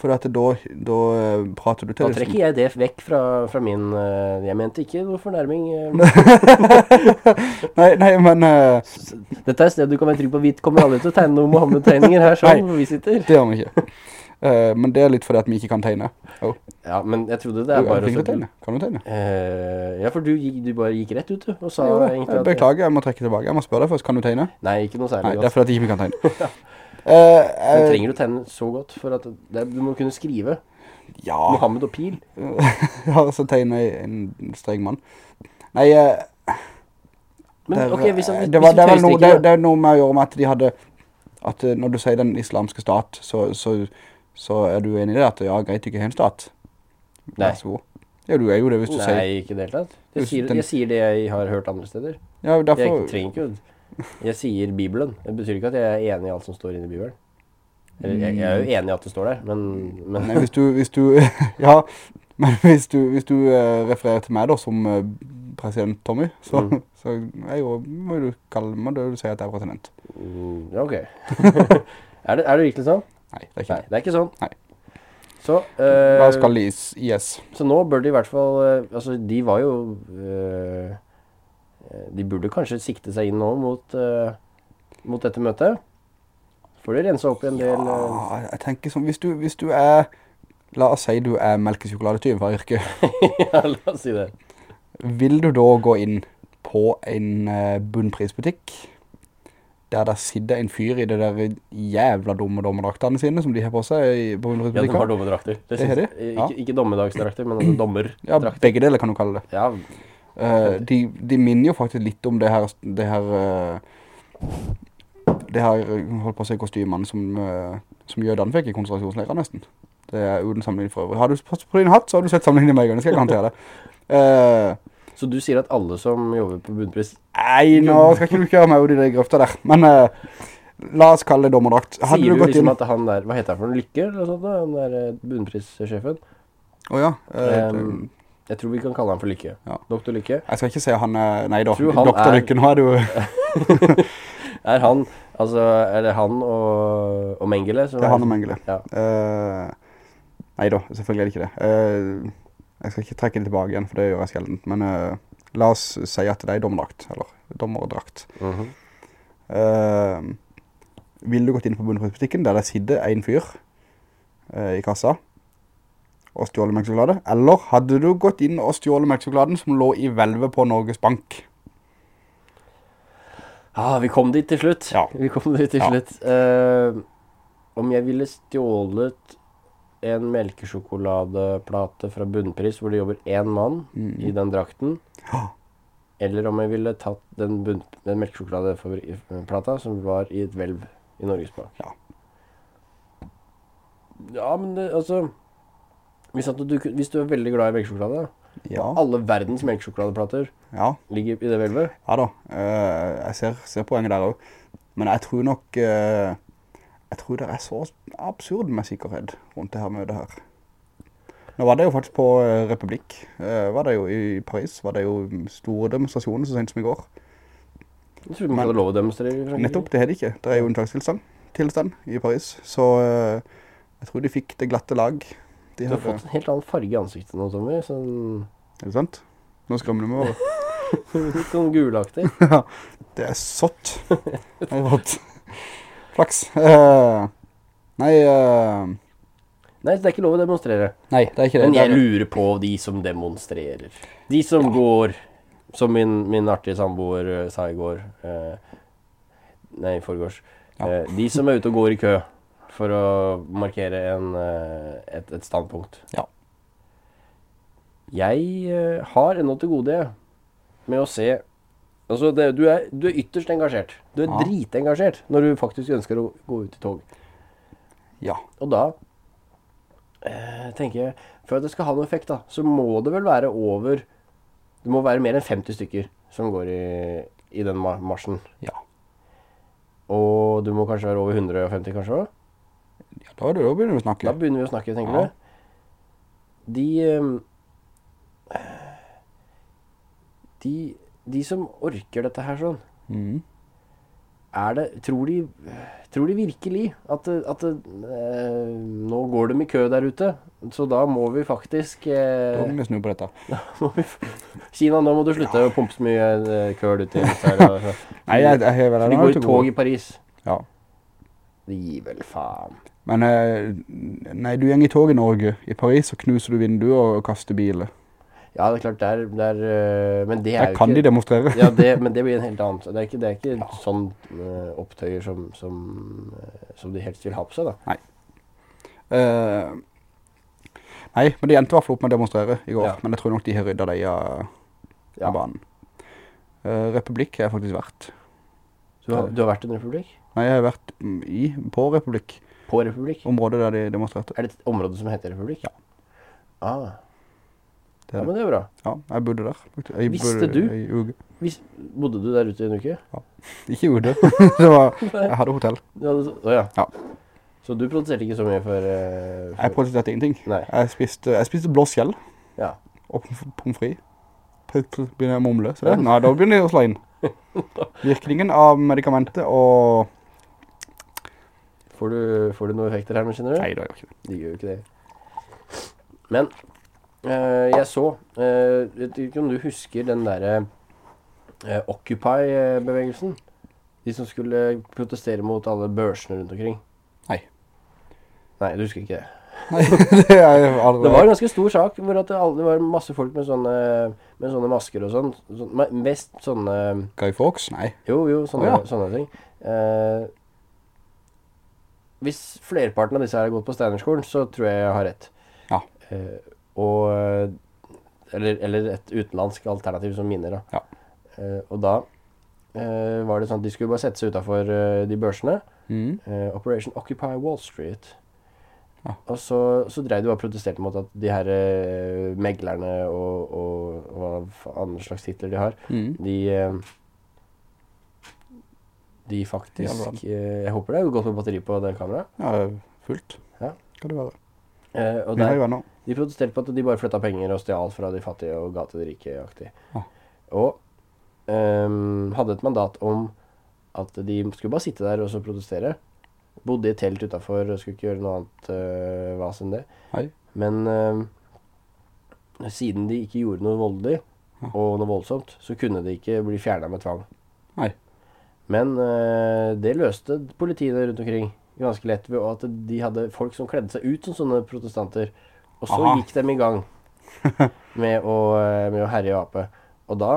for at da, da eh, prater du til Da trekker jeg det vekk fra, fra min eh, Jeg mente ikke noe fornærming. eh. Nei, nei, men uh, Dette er stedet du kan være trygg på. Vi kommer aldri til å tegne noen Mohammed-tegninger her sånn, Nei. hvor vi sitter. det gjør vi ikke. Uh, men det er litt fordi at vi ikke kan tegne. Oh, Ja, men jeg trodde det er du, bare å tegne. Kan du tegne? Uh, ja, for du, du bare gikk rett ut, du, og sa jo, egentlig at Beklager, jeg må trekke tilbake. Jeg må spørre deg først. Kan du tegne? Nei, ikke noe særlig. Nei, det er fordi at ikke kan tegne. Eh, Men eh, trenger du tegne så godt? For at det, du må kunne skrive. ja, Mohammed og pil. ja, så tegner jeg en streng mann. Nei, eh, Men det, ok, hvis, hvis, det, var, det, er noe, det, det er noe med å gjøre med at de hadde At når du sier den islamske stat, så, så, så er du enig i det? At ja, greit, ikke er en stat. Nei. Ja, du er jo det hvis du Nei, sier ikke deltatt. det. Jeg sier, den- jeg sier det jeg har hørt andre steder. Ja, Jeg trenger ikke Jeg sier Bibelen. Det betyr ikke at jeg er enig i alt som står inne i Bibelen. Eller, jeg, jeg er jo enig i at det står der, men, men Nei, hvis du, hvis du Ja, men hvis du, hvis du eh, refererer til meg da som eh, president Tommy, så, Mm. så jeg, jo, må du kalle må du si at jeg er president. Mm, Ja, ok. er, det, er det virkelig sånn? Nei, det er ikke Nei, det er ikke sånn. Så, uh, Hva skal is- Yes. så nå bør de i hvert fall Altså, de var jo De burde kanskje sikte seg inn nå mot, eh, mot dette møtet. Får de rensa opp i en del eh, Ja, jeg tenker sånn, hvis du, hvis du er, la oss si du er melkesjokoladetyv fra yrket. Ja, la oss si det. vil du da gå inn på en eh, bunnprisbutikk, der der sitter en fyr i det der jævla dumme dommerdraktene sine, som de har på seg i, på Ja, de har bunnprisbutikker? dommerdrakter. Det, Det har de? Ikke, Ja. ikke dommedagsdrakter, men altså Ja, begge deler kan du kalle det. Ja, Eh, de, de minner jo faktisk litt om det her, det her, uh, det her, holdt på å si, kostymene som, uh, som jødene fikk i konsentrasjonsleirer nesten. Det er uden sammenligning for øvrig. Har du passet på din hatt, så har du sett sammenligning med en gang, skal jeg garantere det. Så du sier at alle som jobber på bunnpris nei, nå skal ikke du kjøre meg ut i det grøfta der. Men la oss kalle det dommerdrakt. Sier du du liksom inn... at han der Hva heter han for noe? Lykke? Eller sånt? da? Han der bunnprissjefen? Åja. eh, Em, Jeg tror vi kan kalle han for Lykke. Ja. Doktor Lykke. jeg skal ikke si han er... Nei da, han doktor er- Lykke, nå er du... Er han Altså, er det han og, og Mengele? Det er han og Mengele. Ja. Uh, nei da, selvfølgelig er det ikke det. Uh, jeg skal ikke trekke det tilbake igjen, for det gjør jeg sjelden. Men uh, la oss si at det er dommerdrakt, eller dommerdrakt. Mhm. Eh, vil du gått inn på bunnprisbutikken, der det sitter en fyr eh, i kassa og stjålet melksjokolade? Eller hadde du gått inn og stjålet melksjokoladen som lå i velvet på Norges Bank? Ah, vi kom dit til slutt. Ja. Vi kom dit til Ja. slutt. Uh, om jeg ville stjålet en melkesjokoladeplate fra bunnpris hvor det jobber én mann i den drakten, Ja. eller om jeg ville tatt den, bunn, den melkesjokoladeplata som var i et hvelv i Norges Bank. Ja. Ja, men det, altså hvis, du, hvis du er veldig glad i melkesjokolade, Ja, alle verdens melkesjokoladeplater ja, ligger i det hvelvet, ja da. Eh, jeg ser, ser poenget der også. Men jeg tror nok... eh, jeg tror det er så absurd med sikkerhet rundt det her møtet her. Nå var det jo faktisk på eh, Republikk, var det jo i Paris, var det jo store demonstrasjoner så sent som i går. jeg trodde man hadde lov å demonstrere i Frankrike. Nettopp, det er det ikke. Det er jo unntakstilstand tilstand i Paris. Så jeg tror de fikk det glatte lag. De Du har fått en helt annen farge i ansiktet nå, Tommy. Sånn, er det sant? Nå skremmer du meg over. litt sånn gulaktig. Det er sått. Det er rått. Flaks. Eh, nei, Uh... Nei, det er ikke lov å demonstrere. nei, det er ikke det. Men jeg er- lurer på de som demonstrerer. De som går, som min, min artige samboer eh, sa i går eh, Nei, i forgårs. Ja. Eh, de som er ute og går i kø for å markere en, eh, et, et standpunkt. Ja. Jeg eh, har ennå til gode med å se Altså, det, du, er, du er ytterst engasjert. Du er Ja. dritengasjert når du faktisk ønsker å gå ut i tog. Ja, Og da eh, tenker jeg For at det skal ha noe effekt, da, så må det vel være over Det må være mer enn 50 stykker som går i, i den marsjen. ja. Og du må kanskje være over 150, kanskje òg? Ja da, da begynner vi å Da snakke. begynner vi å snakke, tenker Ja. du. De, eh, de De som orker dette her sånn mm. Det Tror de, tror de virkelig at, at eh, Nå går de i kø der ute, så da må vi faktisk eh, Da må vi snu på dette. vi Kina, nå må du slutte å pumpe så mye eh, køl ut i her. og. Nei, jeg, jeg jeg, jeg, jeg, her går til i tog gode. i Paris. Ja. De gir vel faen. Men eh, nei, du gjenger i tog i Norge. I Paris så knuser du vinduer og kaster biler. Ja, det er klart, der, der eh, Men det er Der jo kan de demonstrere. ja, det, Men det blir en helt annen Det er ikke, det er ikke sånn eh, opptøyer som, som, som de helst vil ha på seg, da. Eh, nei, men de endte i hvert fall opp med å demonstrere i går. Ja. Men jeg tror nok de har ryddet deg av, Ja. av banen. Uh, Republikk har jeg faktisk vært. Du har, du har vært i en republikk? Nei, jeg har vært i, på Republikk. På republikk? Området der de demonstrerte. Er det et område som heter republikk? Ja. Ah, Det ja, men det. er bra. Ja, jeg bodde der. Jeg Visste bodde, du? I uke. Hvis, bodde du der ute i en uke? Ja. Ikke i det var, jeg hadde hotell. Ja, det, å ja. Ja. Så du produserte ikke så mye for, Uh, for Jeg produserte ingenting. Nei. Jeg spiste, jeg spiste blå skjell Ja. og pomfri. begynner jeg å mumle. Så det, nei, da begynner jeg å slå inn. Virkningen av medikamentet og... Får du, får du noen effekter her nå, kjenner du? Nei, det gjør ikke det. De gjør jo ikke det. Men eh, jeg så Jeg Vet ikke om du husker den derre eh, Occupy-bevegelsen? De som skulle protestere mot alle børsene rundt omkring. Nei. Nei, du husker ikke det? Nei, det er jo aldri... Det var en ganske stor sak hvor det aldri var masse folk med sånne, med sånne masker og sånn. sånn mest sånne Guy Fawkes? Nei. Jo, jo, sånne, oh, ja. sånne ting. Eh, hvis flerparten av disse her har gått på Steinerskolen, så tror jeg jeg har rett. Ja. Uh, og eller, eller et utenlandsk alternativ som minner, da. Ja. Uh, og da uh, var det sånn at de skulle bare sette seg utafor de børsene. Mm. Operation Occupy Wall Street. Ja. Og så, så drev de og protesterte mot at de her meglerne og, og, og hva slags titler de har, mm. de De faktisk eh, Jeg håper det er godt med batteri på det kameraet. Ja, fullt. Ja. Kan det være. Eh, og der, jo de protesterte på at de bare flytta penger og stjal fra de fattige og ga til de rike. Ah. Og um, hadde et mandat om at de skulle bare sitte der og så protestere. Bodde i et telt utafor skulle ikke gjøre noe annet uh, vas enn det. Nei. Men ehm, siden de ikke gjorde noe voldelig og noe voldsomt, så kunne de ikke bli fjerna med tvang. Nei. Men eh, det løste politiene rundt omkring ganske lett ved at de hadde folk som kledde seg ut som sånne protestanter. Og så Aha. gikk de i gang med å, eh, med å herje ape. Og da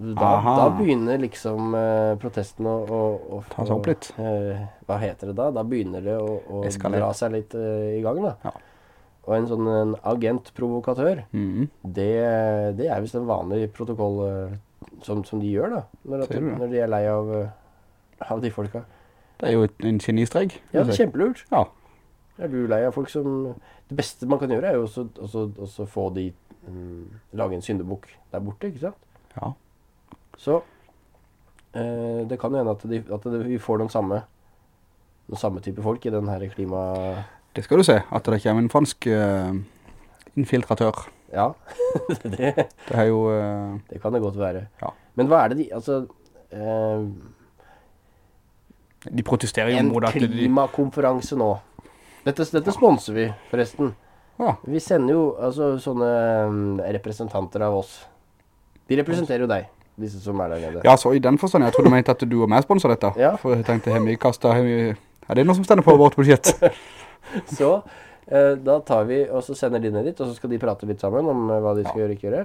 da, da begynner liksom eh, protesten å, å, å Ta seg opp litt. eh, hva heter det da? Da begynner det å, å dra seg litt eh, i gang, da. Ja. Og en sånn agentprovokatør, agent-provokatør, Mhm. det, det er visst en vanlig protokoll som, som de gjør, da. Når, at, når de er lei av, eh, av de folka. Det er jo en genistrek. Ja, det er kjempelurt. Ja. Er du lei av folk som Det beste man kan gjøre, er jo også, også, også få de um, Lage en syndebukk der borte, ikke sant? Ja. Så eh, det kan jo hende at, de, at det, vi får den samme den samme type folk i den her klima... Det skal du se, at det kommer en fransk eh, infiltratør. Ja, det, Det er jo... uh, det kan det godt være. Ja. Men hva er det de Altså uh, de protesterer jo mot at En klimakonferanse nå. Dette, dette sponser vi, forresten. Ja, Vi sender jo altså sånne mm, representanter av oss. De representerer jo deg, disse som er der nede. ja, så i den forstand, jeg trodde du mente at du og meg sponser dette. Ja. For jeg tenkte, vi kastet, har. Er det noe som stender på vårt budsjett? Så da tar vi, og så sender de ned dit, og så skal de prate litt sammen om eh, hva de skal gjøre og ikke gjøre.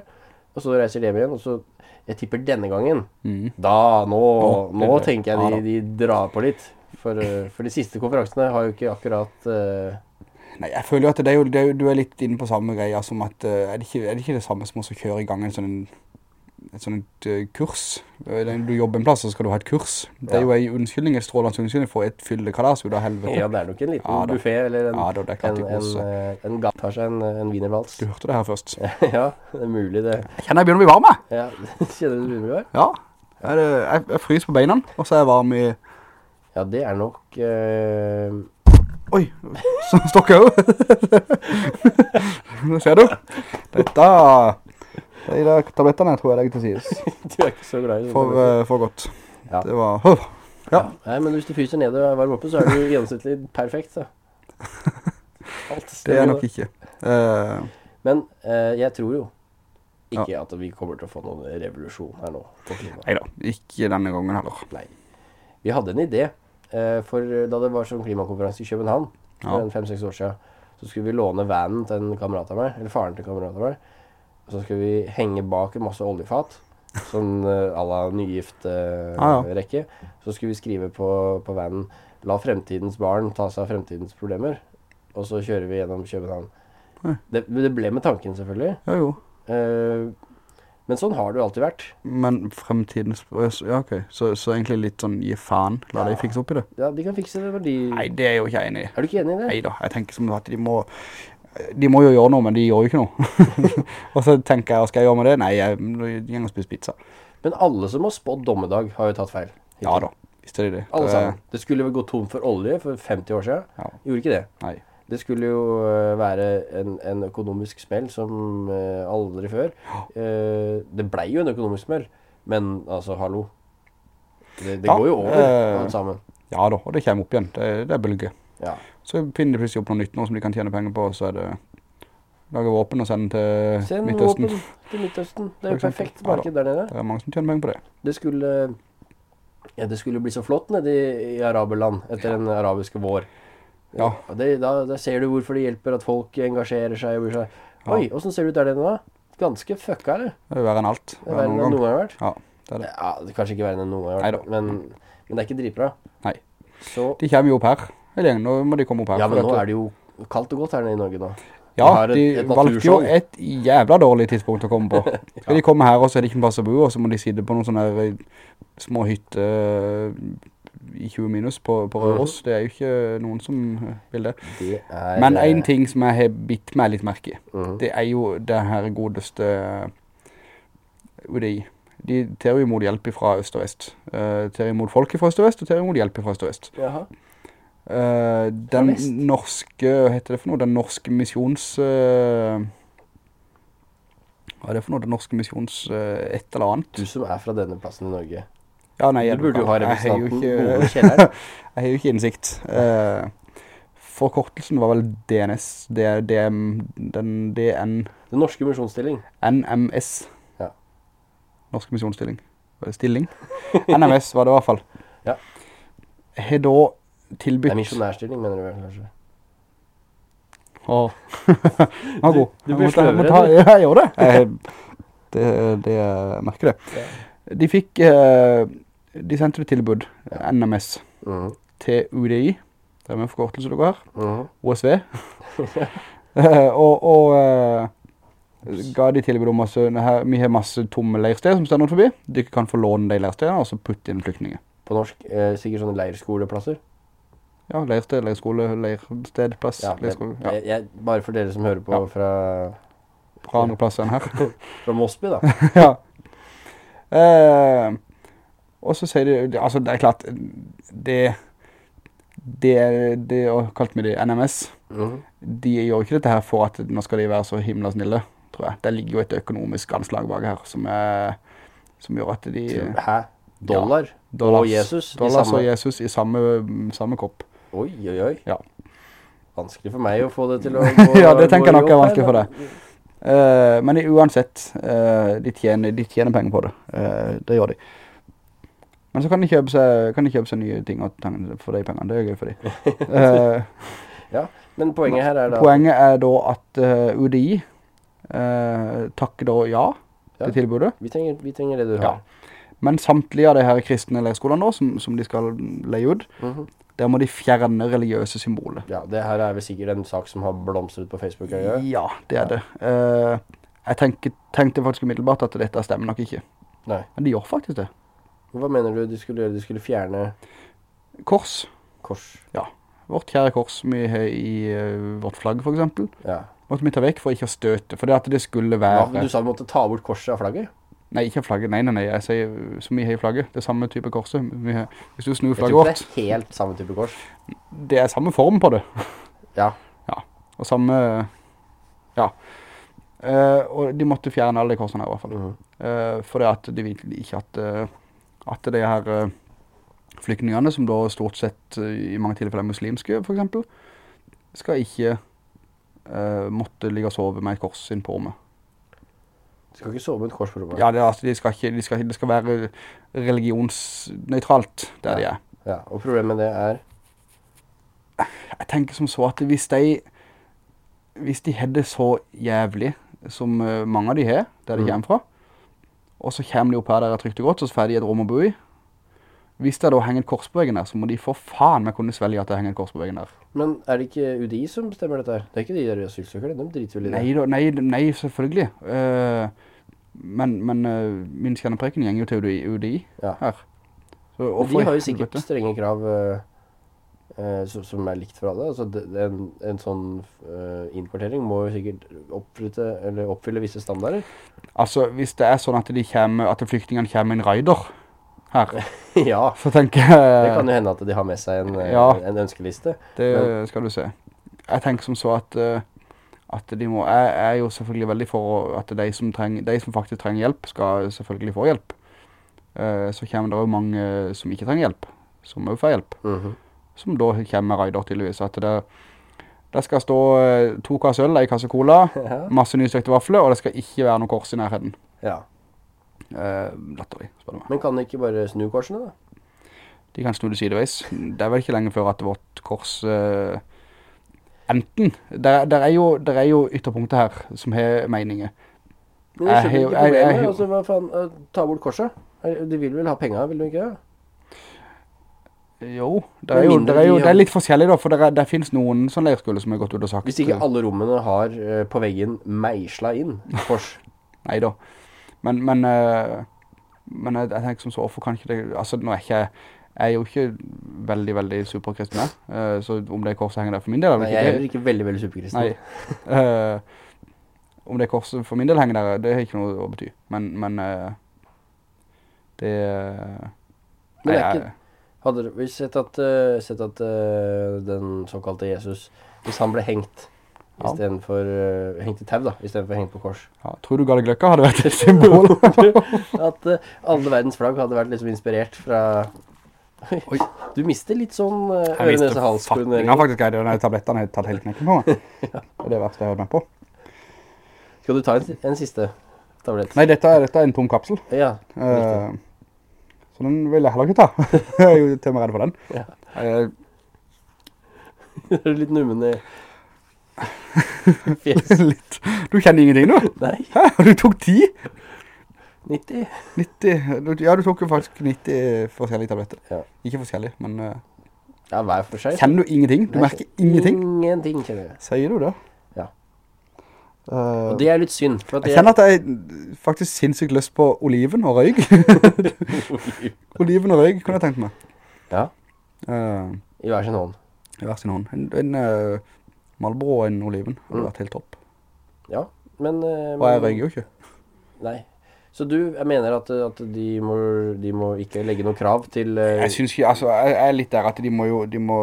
Og så reiser de hjem igjen, og så Jeg tipper denne gangen Mm. Da, nå, Nå, tenker jeg de, de drar på litt. For, eh, for de siste konferansene har jo ikke akkurat uh... Nei, jeg føler jo at det er jo, det er jo, du er litt inne på samme greia som at, uh, er det ikke, er det, ikke det samme som å kjøre i gang en sånn, et sånt eh, kurs? Eh, Du jobber en plass, så skal du ha et kurs. Det er jo en unnskyldning, et strålende unnskyldning for et fyllekalas ut av helvete. Ja, det er nok en liten Ja, buffé eller en, Ja, da, det en, en, eh, en gatt tar seg en, en vinervals. Du hørte det her først. ja, det er mulig det. Jeg kjenner jeg begynner å bli varm, jeg. Ja, Kjenner du begynner å varm. Ja. Jeg, jeg, jeg fryser på beina, og så er jeg varm i... Ja, det er nok eh, Oi, så stokker jeg jo. Nå ser du. Dette... De der tablettene tror jeg legger til sies. Du er ikke så glad i For, sånne eh, for godt. Ja. Det var... Uh, Ja. Nei, men hvis du fryser ned og er varm oppe, så er du gjennomsnittlig perfekt, så. Alt Det er nok ikke. Uh, Men eh, jeg tror jo ikke at vi kommer til å få noen revolusjon her nå på klima. Neida, ikke denne gangen heller. Nei. Vi hadde en idé, eh, for da det var sånn klimakonferanse i København for Ja. en fem-seks år siden, så skulle vi låne vanen til en kamerat av meg, eller faren til en kamerat av meg, så skulle vi henge bak en masse oljefat, sånn uh, à la nygift eh, ah, ja. Så skulle vi skrive på, på vanen, la fremtidens barn ta seg av fremtidens problemer, og så kjører vi gjennom København. Det, det ble med tanken selvfølgelig, Ja, jo. eh, men sånn har det jo alltid vært. Men fremtidens... Ja, ok. Så, så egentlig litt sånn, gi faen. La Ja. de fikse opp i det. Ja, de kan fikse det når de... Nei, det er jeg jo ikke enig i. Er du ikke enig i det? Neida, jeg tenker som at de må... De må jo gjøre noe, men de gjør jo ikke noe. og så tenker jeg, hva skal jeg gjøre med det? Nei, jeg må gå og spise pizza. Men alle som har spådd dommedag, har jo tatt feil. Ja da, visste de det. Alle sammen. Det skulle vel gå tom for olje for 50 år siden. Ja. Gjorde ikke det. Nei. Det skulle jo øh, være en, en økonomisk smell som øh, aldri før. Eh, det blei jo en økonomisk smell, men altså, hallo. Det, det Ja, går jo over, eh, alt sammen. Ja da, og det kommer opp igjen. Det, det er bølge. Ja. Så finner de plutselig opp noe nytt nå som de kan tjene penger på, og så er det Lage våpen og sende til Send Midtøsten. våpen til Midtøsten. Det er jo perfekt Ja marked der nede. Det er mange som tjener penger på det. Det skulle ja, det skulle bli så flott nede i, i araberland etter den arabiske vår. Ja. Det, da, da ser du hvorfor det hjelper at folk engasjerer seg og blir sånn Oi, åssen ser det ut der nede da? Ganske fucka, eller? Det er verre enn alt. Det er Verre enn noen gang. har vært. Ja, det er det. Ja, det er kanskje ikke verre enn noen gang har vært, men, men det er ikke dritbra. Nei. Så, De kommer jo opp her. Hele gjengen, nå må de komme opp her. ja, men nå dette- er det jo kaldt og godt her nede i Norge da. Ja, de et- et valgte jo et jævla dårlig tidspunkt å komme på. Skal de komme her, og så er det ikke en plass å bo, og så må de sitte på noen sånne eh, små hytter eh, i 20 minus på, på Røros. Det er jo ikke noen som eh, vil det. Det er Men en ting som jeg har bitt meg litt merke i, mhm. det er jo det her godeste UDI. De tar jo imot hjelp fra øst og vest. Uh, tar imot folk fra øst og vest, og tar imot hjelp fra øst og vest. Jaha. Eh, den norske, hva heter det for noe? Den norske misjons... Uh, hva er det for noe? Den norske misjons uh, et eller annet. Du som er fra denne plassen i Norge. Ja, nei, Du burde jo ha jeg har jo representanten ikke- Jeg har jo ikke innsikt. Forkortelsen var vel DNS, det, DM, den DN, Den norske misjonsstilling. NMS. Ja. Norsk misjonsstilling. Stilling? NMS var det i hvert fall. Ja. Har da Det tilbudt... er misjonærstilling, mener du vel kanskje? Åh, Han er god. du du blir sløvere, ta- du. Ja, jeg gjør det. Jeg, det, det, jeg merker det. De fikk, eh, de sendte et tilbud, NMS, Mhm. til UDI, det er med forkortelse dere her, Mhm. OSV, Eh, og, og eh, ga de tilbud om masse, her, vi har masse tomme leirsteder som står rundt forbi, de kan få låne de leirstedene og så putte inn flyktninger. På norsk, eh, sikkert sånne leirskoleplasser. Ja, leirsted, leirskole, leirstedplass. Ja, leirskole, ja, jeg, jeg, bare for dere som hører på Ja. fra, fra andre plasser enn her. fra Mosby, da. ja. Eh, og så sier de, altså det er klart, det, det, det og kalt med det NMS, mm. de gjør ikke dette her for at nå skal de være så himla snille, tror jeg. Det ligger jo et økonomisk anslag bak her, som, er, som gjør at de... Hæ? Dollar? Dollars, og Jesus? Dollars og Jesus i samme, samme kopp. Oi, oi, oi. Ja. Vanskelig for meg å få det til å gå Ja, det tenker jeg nok er vanskelig for deg. Uh, men uansett, uh, de, tjener, de tjener penger på det. Uh, det gjør de. Men så kan de kjøpe seg, kan de kjøpe seg nye ting for de pengene. Det er gøy for de. ja, Men poenget her er da poenget er da at UDI takker da ja Ja. til tilbudet. vi trenger, vi trenger det du Ja. Men samtlige av de her kristne leirskolene da, som, som de skal leie ut, Mhm. Der må de fjerne religiøse symboler. Ja, det her er vel sikkert en sak som har blomstret på Facebook. ikke? Ja, det er det. Uh, jeg tenkte, tenkte faktisk umiddelbart at dette stemmer nok ikke. Nei. Men de gjør faktisk det. Hva mener du de skulle gjøre? De skulle fjerne Kors. kors? Vårt kjære kors som vi har i uh, vårt flagg, for eksempel. Ja. Måtte vi ta vekk for ikke å støte. For det at det skulle være... Ja, du sa vi måtte ta bort korset av flagget? Nei, ikke flagget. Nei, nei, nei. Jeg sier så som vi har i flagget. Det er samme type korset. Har, hvis du snur Jeg flagget tror ikke tror det er helt samme type kors. det er samme form på det. Ja. Ja. Og samme... Ja. Uh, og de måtte fjerne alle de korsene her i hvert fall. Mm -hmm. uh, for det at de vet ikke at, uh, at de her flyktningene, som da stort sett i mange tilfeller er muslimske, for eksempel, skal ikke måtte ligge og sove med et kors inn på rommet. Du skal ikke sove med et kors på rumpa. Ja, det, altså, de skal ikke, de skal, det skal være religionsnøytralt der de er. Ja, Og problemet med det er Jeg tenker som så at hvis de, hvis de hadde det så jævlig som eh, mange av de har, der de Mm. kommer fra, og så kommer de opp her der er trygt og godt, og så får de et rom å bo i. Hvis det da henger et kors på veggen der, så må de for faen meg kunne svelge at det henger et kors på veggen der. Men er det ikke UDI som bestemmer dette her? Det er ikke de der asylsøkerne, de driter vel i det. Nei, da, nei, nei selvfølgelig. Uh, men men uh, min kjennepreken gjenger jo til UDI, UDI Ja. her. Så, de har jo sikkert strenge krav uh, som, som er likt for alle. Altså det, en, en sånn innkvartering må jo sikkert oppfylle, eller oppfylle visse standarder. Altså, hvis det er sånn at, de kommer, at flyktningene kommer med en raider her, ja, så tenker jeg... det kan jo hende at de har med seg en, eh, Ja. en ønskeliste. Det skal du se. Jeg tenker som så at, eh, at de må, jeg er jo selvfølgelig veldig for at de som, treng, de som faktisk trenger hjelp, skal selvfølgelig få hjelp. Eh, Så kommer det jo mange som ikke trenger hjelp, som også får hjelp. Mhm. Som da kommer raider tydeligvis. At det, Det skal stå to kasse øl, en kasse cola, Ja. masse nystekte vafler, og det skal ikke være noe kors i nærheten. ja. Eh, latterlig, spør du meg. Men kan de ikke bare snu korsene, da? De kan snu det sideveis. Det er vel ikke lenge før at vårt kors Uh, enten der, der, er jo, der er jo ytterpunkter her som har meninger. Men jeg skjønner ikke problemet. Altså, hva faen, eh, ta bort korset. De vil vel ha penger, vil de ikke det? Jo, det er jo, det er, jo det er litt forskjellig da, for det, er, det finnes noen sånne leirskole som har gått ut og sagt Hvis ikke alle rommene har på veggen meisla inn kors. Nei da. Men, men, eh, men jeg, jeg tenker som så, hvorfor kan ikke det, altså nå er ikke, jeg er jo ikke veldig, veldig eh, så om det korset henger der for min del, Nei, jeg er jo heller ikke veldig, veldig superkristen. Nei. Uh, om det korset for min del henger der, det har ikke noe å bety. Men, men uh, det Men Nei, det er jeg- hadde vi sett at, eh, sett at eh, den såkalte Jesus, hvis han ble hengt Ja. istedenfor uh, hengt i tau, da, istedenfor hengt på kors ja, Tror du Gale Gløkka hadde vært et symbol? At uh, alle verdens flagg hadde vært liksom inspirert fra Oi. Du mister litt sånn uh, Jeg visste øre-nese-hals-koordinering. fatninga faktisk, jeg, de tablettene har tatt hele knekken på meg. Det er det verste jeg har hørt meg på. Skal du ta en, en siste tablett? Nei, dette, dette er en tom kapsel. Ja. Eh, så den vil jeg heller ikke ta. jeg er jo til og med redd for den. Ja. Uh, litt nummen i fjes? litt. Du kjenner ingenting nå? Nei, Hæ? Du tok 10? 90. 90? Du, ja, du tok jo faktisk 90 forskjellige tabletter. Ja. Ikke forskjellige, men eh, Ja, hver for seg. kjenner du ingenting? Du Nei, merker ingenting? Ingenting, kjenner jeg. Sier du det? Ja. Uh, Og det er litt synd. Jeg kjenner at jeg faktisk sinnssykt løst på oliven og røyg. oliven og røyg kunne jeg tenkt meg. Ja, Uh, i hver sin hånd. I hver sin hånd. En, en uh, Marlboro og en oliven hadde Mm. vært helt topp. Ja, men... men Og jeg røyker jo ikke. Nei. Så du jeg mener at, at de, må, de må ikke legge noe krav til Uh... Jeg synes ikke, altså, jeg jeg er litt der at de må jo, de må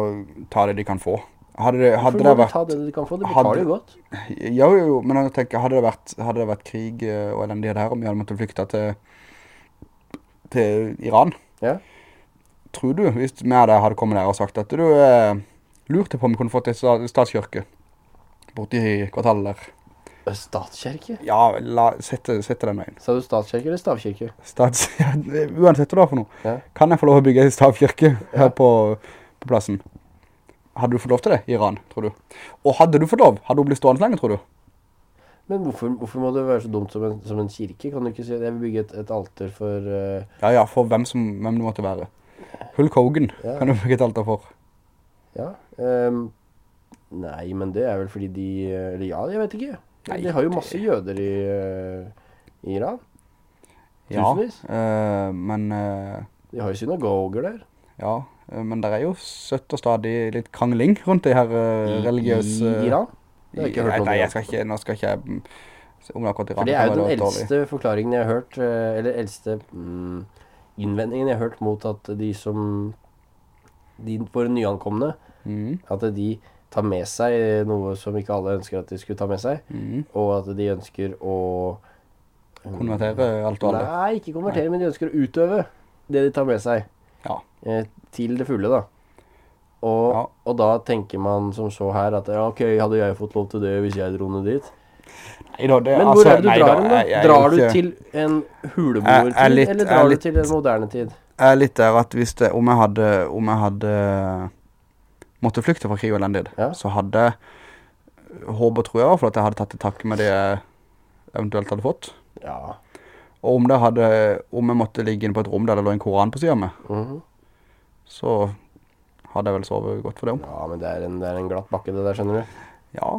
ta det de kan få. Hadde det, Hvorfor hadde må det de vært, ta det de kan få? De hadde- betaler jo godt. jo, jo, jo, men jeg tenker, hadde det vært, hadde det vært krig eh, og elendighet her, om vi hadde måttet flykte til, til Iran, Ja. tror du, hvis vi hadde kommet der og sagt at du eh, lurte på om vi kunne fått et statskirke borti kvartalet der. Statskirke? Ja, la, sette, sette den veien. Sa du statskirke eller stavkirke? Stats, ja, uansett hva det har for noe. Ja. Kan jeg få lov å bygge en stavkirke her Ja. på, på plassen? Hadde du fått lov til det i Iran, tror du? Og hadde du fått lov, hadde du blitt stående lenge, tror du? Men hvorfor, hvorfor må det være så dumt som en, som en kirke? Kan du ikke si at jeg vil bygge et, et alter for Uh... Ja, ja, for hvem, som, hvem det måtte være. Hulk Hogan kan du bygge et alter for. Ja. Um, nei, men det er vel fordi de Eller ja, jeg vet ikke. Nei, de har jo det- masse jøder i, uh, i Iran. Ja, Tusenvis. eh, men, uh, De har jo synagoger der. ja, men det er jo søtt og stadig litt krangling rundt de her religiøse... I Iran? Det har jeg ikke hørt nei, nei, jeg skal ikke, nå skal ikke jeg mm, om akkurat Iran. For det er jo den dårlig. eldste forklaringen jeg har hørt, eller eldste mm, innvendingen jeg har hørt mot at de som De våre nyankomne, Mhm, at de tar med seg noe som ikke alle ønsker at de skulle ta med seg, mm. og at de ønsker å mm, Konvertere alt og alle. Nei, ikke konvertere, men de ønsker å utøve det de tar med seg. Ja. Eh, til det fulle, da. Og, Ja. og da tenker man som så her at ja, ok, hadde jeg fått lov til det hvis jeg dro ned dit? Nei da, det, Men altså, hvor er det du nei drar hen, da? jeg- jeg Drar du til en er huleboertid, eller drar litt, du til en moderne tid? Jeg er litt der at hvis det, om jeg hadde, om jeg hadde måtte flykte fra krig og elendighet, Ja. så hadde håpet tror jeg hvert at jeg hadde tatt et takk med det jeg eventuelt hadde fått. Ja. Og om det hadde, om jeg måtte ligge inne på et rom der det lå en koran på siden av meg, mhm. så hadde jeg vel sovet godt for det om. Ja, men det er, en, det er en glatt bakke det der, skjønner du. Ja.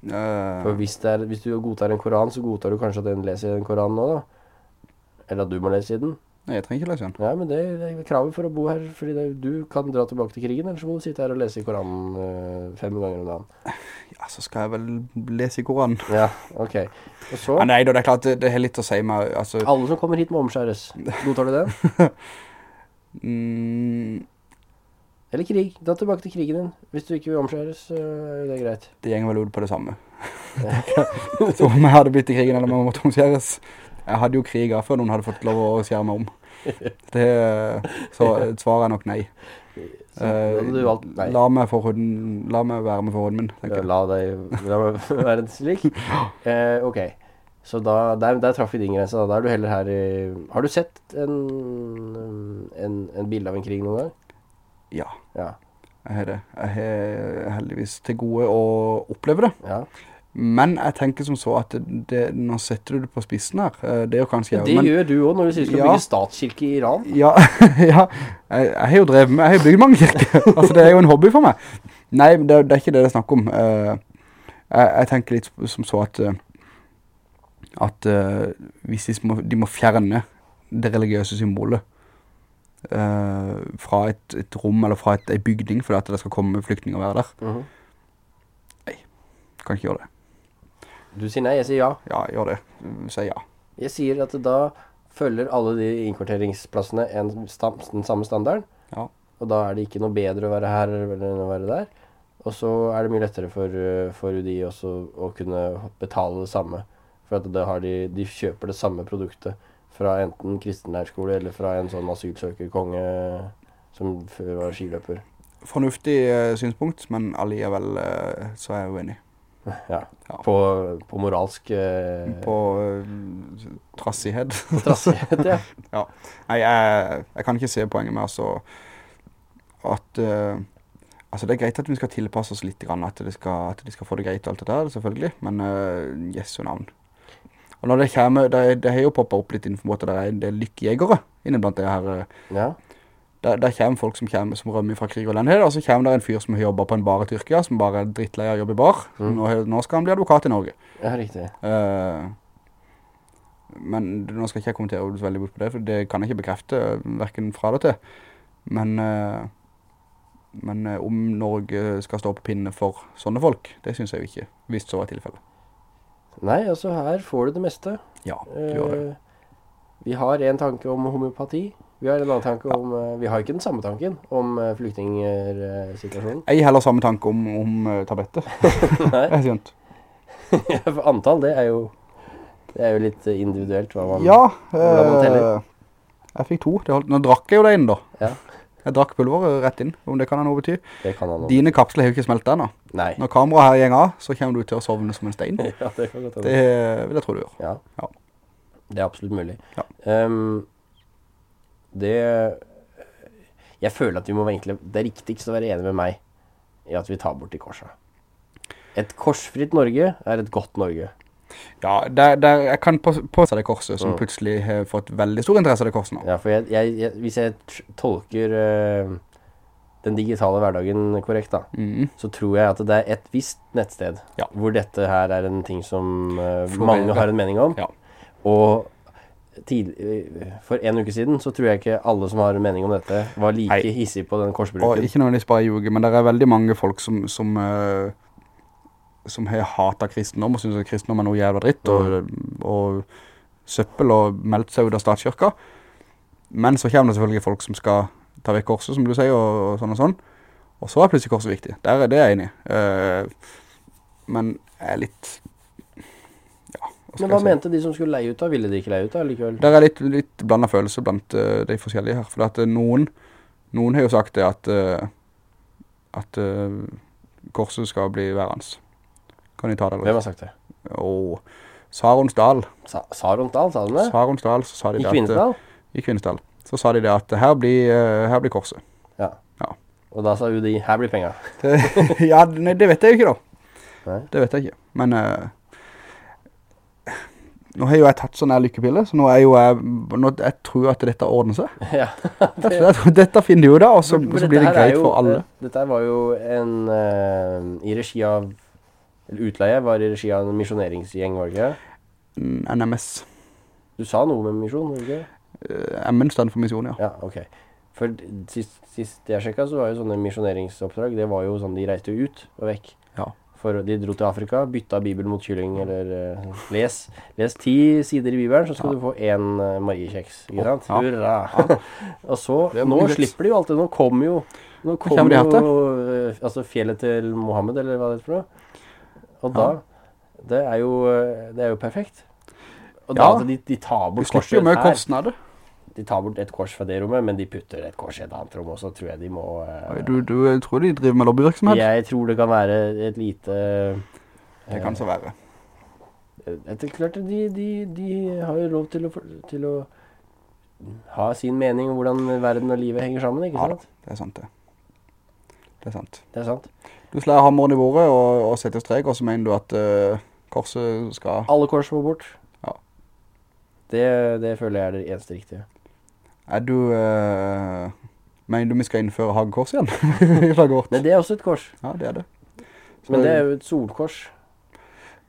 Uh, For hvis, er, hvis du godtar en koran, så godtar du kanskje at den leser den koranen nå, da. Eller at du må lese i den. Nei, jeg trenger ikke lese den. Ja, men det, det er kravet for å bo her, fordi det, du kan dra tilbake til krigen, eller så må du sitte her og lese i koranen øh, fem ganger om dagen. Ja, så skal jeg vel lese i koranen. Ja, ok. Og så, Ja, nei da, det er klart, det, det er litt å si meg, altså... alle som kommer hit må omskjæres. Godtar du det? Mm, Eller krig. Dra tilbake til krigen din. Hvis du ikke vil omskjæres, så er det greit. det gjenger vel ut på det samme. så om jeg hadde blitt i krigen eller om jeg måtte omskjæres. Jeg hadde jo kriget før noen hadde fått lov å skjære meg om. Det, så svaret er nok nei. Så, valgt, nei, La meg, for la meg være med forhuden min, tenker jeg. la deg la være slik. Eh, ok, så da, der, der traff vi din grense. Da. da er du heller her i Har du sett en, en, en bilde av en krig noen gang? Ja, Ja. jeg har det. Jeg har heldigvis til gode å oppleve det. ja. Men jeg tenker som så at det, nå setter du det på spissen her. Eh, Det kanskje... Det men, gjør du også når du sier du skal Ja. bygge statskirke i Iran. Ja, ja. Jeg, jeg har jo drevet med, jeg har bygd mange kirker. altså det er jo en hobby for meg. Nei, det, det er ikke det det er snakk om. Eh, jeg, jeg tenker litt som så at, eh, at hvis de må, de må fjerne det religiøse symbolet Uh, fra et, et rom eller fra et, en bygning for at det skal komme flyktninger og være der, Mhm. kan ikke gjøre det. Du sier nei, jeg sier ja. Ja, gjør det. Si ja. Jeg sier at da følger alle de innkvarteringsplassene en, stam, den samme standarden. Ja. Og da er det ikke noe bedre å være her enn å være der. Og så er det mye lettere for, uh, for UDI også å kunne betale det samme. For at de, de kjøper det samme produktet fra enten kristenleirskole eller fra en sånn asylsøkerkonge som før var skiløper. Fornuftig eh, synspunkt, men allikevel eh, så er jeg uenig. Ja. På, på moralsk uh, På uh, trassighet. trassighet, ja. Ja. Nei, jeg, jeg kan ikke se poenget med altså at uh, Altså, det er greit at vi skal tilpasse oss litt, grann, at, det skal, de skal få det greit og alt det der, selvfølgelig, men uh, jesu navn. Og når det kommer, det, det har jo poppet opp litt innenfor at det er en del lykkejegere inne blant det her. eh, ja. Der, der kommer folk som, kommer, som rømmer fra krig og elendighet, og så kommer det en fyr som har jobbet på en bar i Tyrkia, som bare er drittleier av jobber i bar. Mm. Nå, nå skal han bli advokat i Norge. Ja, riktig. Uh, men nå skal ikke jeg kommentere veldig bort på det, for det kan jeg ikke bekrefte, hverken fra det til. Men, uh, men uh, om Norge skal stå på pinne for sånne folk, det synes jeg jo ikke, hvis så var tilfellet. Nei, altså her får du det meste. Ja, du gjør det. Vi har en tanke om homopati. Vi har en annen tanke om eh, Vi har ikke den samme tanken om uh. Jeg har heller samme tanke om, om tabletter. Nei. Jeg skjønt. For antall, det er jo Det er jo litt eh, individuelt hva man Ja, hvordan man teller. eh, jeg fikk to. Holdt, nå drakk jeg jo det inn da. Ja. Jeg drakk pulveret rett inn, om det kan ha noe bety. Det kan ha noe. Dine kapsler har jo ikke smeltet ennå. Nei. Når kameraet her gjenger av, så kommer du til å sovne som en stein. ja, det kan godt hende. Det vil jeg tro du gjør. Ja. Ja. Det er absolutt mulig. Ja. Ehm, det Jeg føler at vi må egentlig Det er riktigst å være enig med meg i at vi tar bort de korsa. Et korsfritt Norge er et godt Norge. Ja, der, der jeg kan påse det korset, som Mm. plutselig har fått veldig stor interesse av det korset nå. Ja, for jeg, jeg, jeg, hvis jeg tolker uh, den digitale hverdagen korrekt, da, mm. så tror jeg at det er et visst nettsted Ja. hvor dette her er en ting som uh, mange har en mening om. Ja. Og tid, eh, for en uke siden så tror jeg ikke alle som har en mening om dette, var like Nei. hissige på den Og korsbruken. ikke nødvendigvis bare i men det er veldig mange folk som, som, uh, som har hatet kristendom og synes at kristendom er noe jævla dritt, og, og søppel og meldt seg ut av statskirka. Men så kommer det selvfølgelig folk som skal ta vekk korset, som du sier, og, og sånn og sånn. Og så er plutselig korset viktig. Der er det jeg enig i. Uh, men jeg er litt... Men hva si? mente de som skulle leie ut da? Ville de ikke leie ut da likevel? Det er litt, litt blandet følelse blant uh, de forskjellige her. For at eh, noen, noen har jo sagt det at, uh, at uh, korset skal bli værens. Kan de ta det? Eller? Hvem har sagt det? Og Saronsdal. Sa Saronsdal, sa de det? Saronsdal, så sa de I det at, Kvinesdal? I Kvinesdal. Så sa de det at her blir, her blir korset. Ja. Ja. Og da sa UDI, her blir penger. Ja, nei, det vet jeg jo ikke da. Nei. Det vet jeg ikke. Men nå har jo jeg tatt sånn her lykkepille, så nå er jo jeg, nå, jeg tror at dette ordner seg. ja. det, dette, Dette finner du jo da, og så, så blir det greit jo- for alle. eh, Dette var jo en uh, I regi av Eller utleie var i regi av en misjoneringsgjeng, var det ikke? Mm, NMS. Du sa noe med misjon, var det ikke? Uh, MN stand for misjon, ja. Ja, ok. For sist, sist jeg sjekket så var jo sånne misjoneringsoppdrag Det var jo sånn de reiste ut og vekk. Ja. For de dro til Afrika, bytta Bibelen mot kylling, eller uh, les, les ti sider i Bibelen, så skal Ja. du få én uh, mariekjeks. Ikke sant? Ja. Hurra! og så Nå slipper de jo alltid. Nå kommer jo Nå kommer kommer jo eh, Altså fjellet til Mohammed, eller hva det heter for noe. Og Ja. da Det er jo, eh, det er jo perfekt. Og Ja. da at de, de tar Du bort slipper korset jo mye her kostnader. De tar bort et kors fra det rommet, men de putter et kors i et annet rom også, tror jeg de må... Uh, Du, du tror de driver med lobbyvirksomhet? jeg tror det kan være et lite... Det kan så være. Eh, Det er klart, de, de, de har jo lov til å, til å ha sin mening om hvordan verden og livet henger sammen, ikke Ja sant? det er sant det. Det er sant. Det er sant. Du slår hammeren i bordet og, og setter strek, og så mener du at uh, korset skal... Alle kors må bort. Ja. Det, det føler jeg er det eneste riktige. Er du... Uh, mener du vi skal innføre hagekors igjen? I flagget vårt? Men det er også et kors. Ja, det er det. Så Men det er jo et solkors.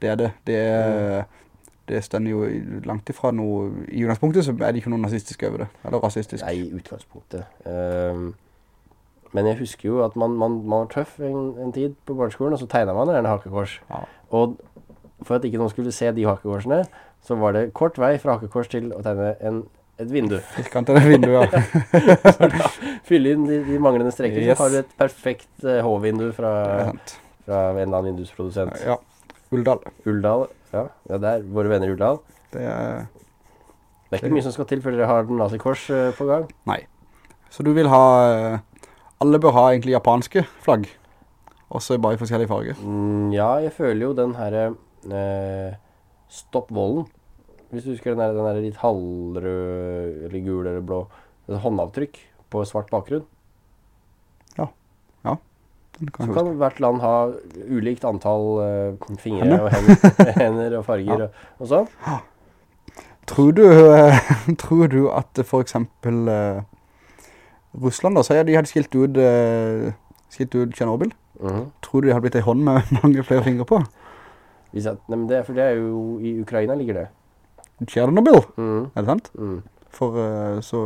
Det er det. Det, er, det stender jo langt ifra noe... I utgangspunktet så er det ikke noe nazistisk over det. Eller rasistisk. Nei, i utgangspunktet. Um, men jeg husker jo at man, man, man var tøff en, en tid på barneskolen, og så tegnet man gjerne hakekors. Ja. Og for at ikke noen skulle se de hakekorsene, så var det kort vei fra hakekors til å tegne en, et vindu. Firkantet vindu, ja. Fylle inn de, de manglende streker, Yes. så har du et perfekt eh, H-vindu fra, fra en eller annen vindusprodusent. Ja. Uldal. Uldal, ja. ja, det er våre venner i Uldal. Det er... Det er ikke mye som skal til før dere har nazikors eh, på gang. Nei. Så du vil ha... eh, Alle bør ha egentlig japanske flagg. Også bare i forskjellige farger. Mm, ja, jeg føler jo den her eh, Stopp volden. Hvis du husker den der, den der litt halvrød eller gul eller blå håndavtrykk på svart bakgrunn. Den kan Så kan hvert land ha ulikt antall uh, fingre Hender. og hender, hender og farger Ja. og, og sånn. Tror du, eh, tror du at for eksempel uh, Russland da, så ja, de hadde skilt ut, uh, skilt ut Tjernobyl. Mhm. Tror du de hadde blitt en hånd med mange flere fingre på? At, nei, men det, for det er jo I Ukraina ligger det. Tjernobyl, mm. er det sant? Mm. For uh, så...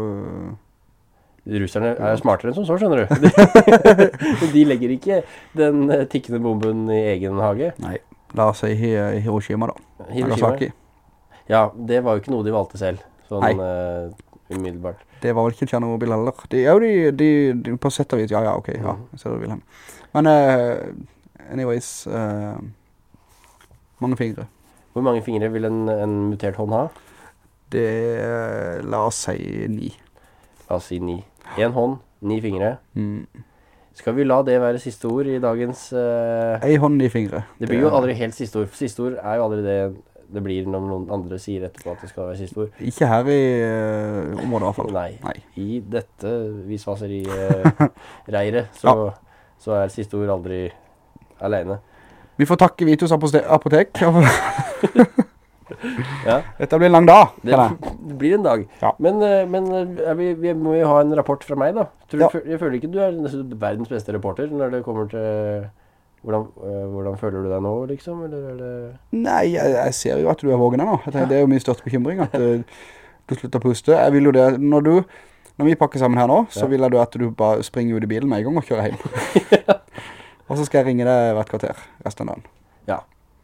Russerne er jo smartere enn som så, skjønner du. De, de legger ikke den eh, tikkende bomben i egen hage. Nei, la oss si Hiroshima da. Hiroshima. Ja, det var jo ikke noe de valgte selv. Sånn Nei. Uh, umiddelbart. Det var vel ikke Tjernobyl heller. De, ja, de, de, de, på sett og vis, ja, ja, ok, ja, mm. ser du vil hen. Men, uh, anyways, uh, mange fingre. Hvor mange fingre vil en, en mutert hånd ha? Det, eh, la oss si ni. La oss si ni. Én hånd, ni fingre. Mm. Skal vi la det være siste ord i dagens uh... Ei hånd, ni fingre. Det blir jo aldri helt siste ord. Siste ord er jo aldri det det blir når noen andre sier etterpå at det skal være siste ord. Ikke her i uh, området i hvert fall. Nei. Nei. I dette visvaseri-reiret så, så er siste ord aldri alene. Vi får takke Vitus apotek. Ja, Dette blir en lang dag. det, det blir en dag. Ja. Men, eh, men eh, vi, vi må jo ha en rapport fra meg, da. Tror, Ja. du Jeg føler ikke du er verdens beste reporter når det kommer til hvordan, eh, hvordan føler du deg nå, liksom? Nei, jeg, jeg ser jo at du er vågen. Jeg tenker, Det er jo min største bekymring at du slutter å puste. Jeg vil jo det, når du, når vi pakker sammen her nå, så vil jeg at du bare springer ut i bilen med en gang og kjører hjem. og så skal jeg ringe deg hvert kvarter resten av dagen. Ja.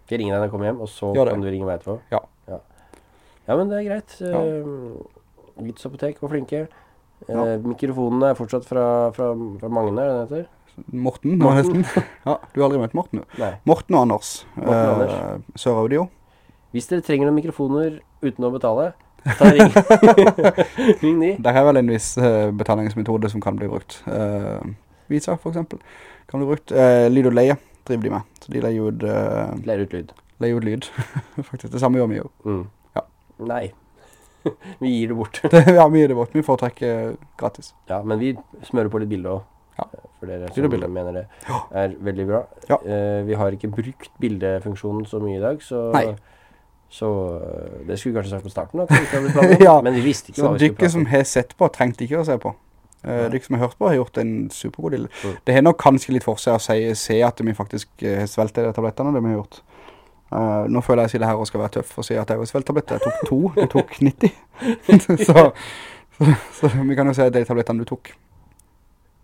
Skal jeg ringe deg når jeg kommer hjem, og så kan du ringe meg etterpå? Ja. Ja, ja men det er greit. Ja. Uh, Vitus apotek var flinke. Eh, Ja. mikrofonene er fortsatt fra, fra, fra Magne, er det den heter? Morten, Morten. Ja, du har aldri møtt Morten, du. Nei. Morten og Anders. Morten og eh, Sør-Audio. Hvis dere trenger noen mikrofoner uten å betale, ta ring. ring de. Det er vel en viss eh, betalingsmetode som kan bli brukt. Uh, Visa, for eksempel, kan bli brukt. Eh, lyd og leie driver de med. Så de leier ut, Eh, leier ut lyd. leier ut lyd. Faktisk, det samme gjør vi jo. Mm. Ja. Nei. vi gir det bort. Ja, mye gir det bort. Vi får trekke gratis. ja, men vi smører på litt bilde også. Ja. For dere som bilder. mener det er veldig bra. Ja. Eh, vi har ikke brukt bildefunksjonen så mye i dag, så Nei. Så eh, det skulle vi kanskje sagt på starten, vi om. Ja. Men vi visste ikke Så hva vi skulle som prate om. har sett på, trengte ikke å se på. Uh, dere som har hørt på, har gjort en supergod deal. Mm. Det har nok kanskje litt for seg å si, se at vi faktisk uh, har svelget de tablettene, det vi har gjort. Uh, nå føler jeg å si det her og skal være tøff og si at jeg har svelget tabletter. Jeg tok to, du tok 90. så, så, så vi kan jo si at de tablettene du tok.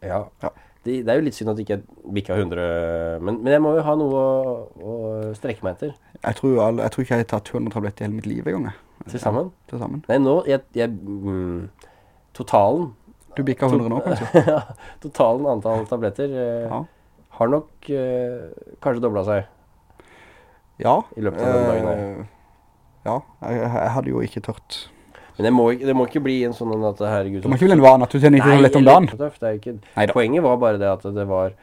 Ja. Ja. Det, det er jo litt synd at det ikke bikka 100, men, men jeg må jo ha noe å, å strekke meg etter. Jeg tror, all, jeg tror ikke jeg har tatt 200 tabletter i hele mitt liv i gang. jeg. Til sammen. Til sammen. Nei, nå jeg, jeg, mm, Totalen Du bikket 100 nå, kanskje? Ja, Totalen antall tabletter eh, Ja. har nok eh, kanskje doblet seg. Ja. I løpet av den dagen eh, Ja, jeg, jeg hadde jo ikke tørt. Men det må, ikke- det må ikke bli en sånn at herregud Det må ikke bli en vane at du tjener 90 lett om dagen. tøft, det ikke. Poenget var bare det at det var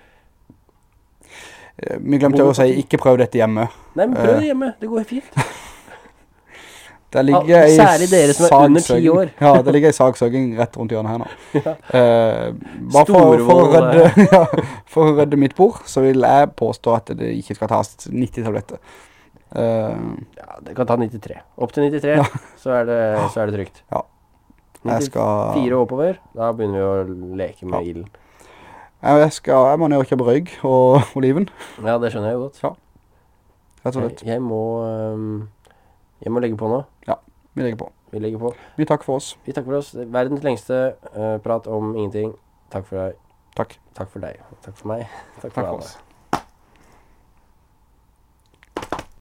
Eh, Vi glemte å si, ikke prøv dette hjemme. Nei, men prøv Eh. det hjemme. Det går fint. Det ligger Ja, særlig dere som er under 10 år. Ja, det ligger i sagsøking rett rundt hjørnet her nå. Eh, bare for, for, å redde, ja, for å redde, mitt bord, så vil jeg påstå at det ikke skal tas 90 tabletter. Uh, Ja, det kan ta 93. Opp til 93, så, er det, så er det trygt. Ja. jeg 94 skal oppover, da begynner vi å leke med Ja. ilden. jeg, skal, jeg må ned og kjøpe røyg og oliven, Ja, det skjønner jeg jo godt. Ja. rett og slett. jeg må ehm, Jeg må legge på nå. Ja, Vi legger på. Vi legger på. Vi takker for oss. Vi takker for oss. Verdens lengste uh, prat om ingenting. Takk for deg. Takk. Takk for deg. Takk for meg. Takk for Takk for oss.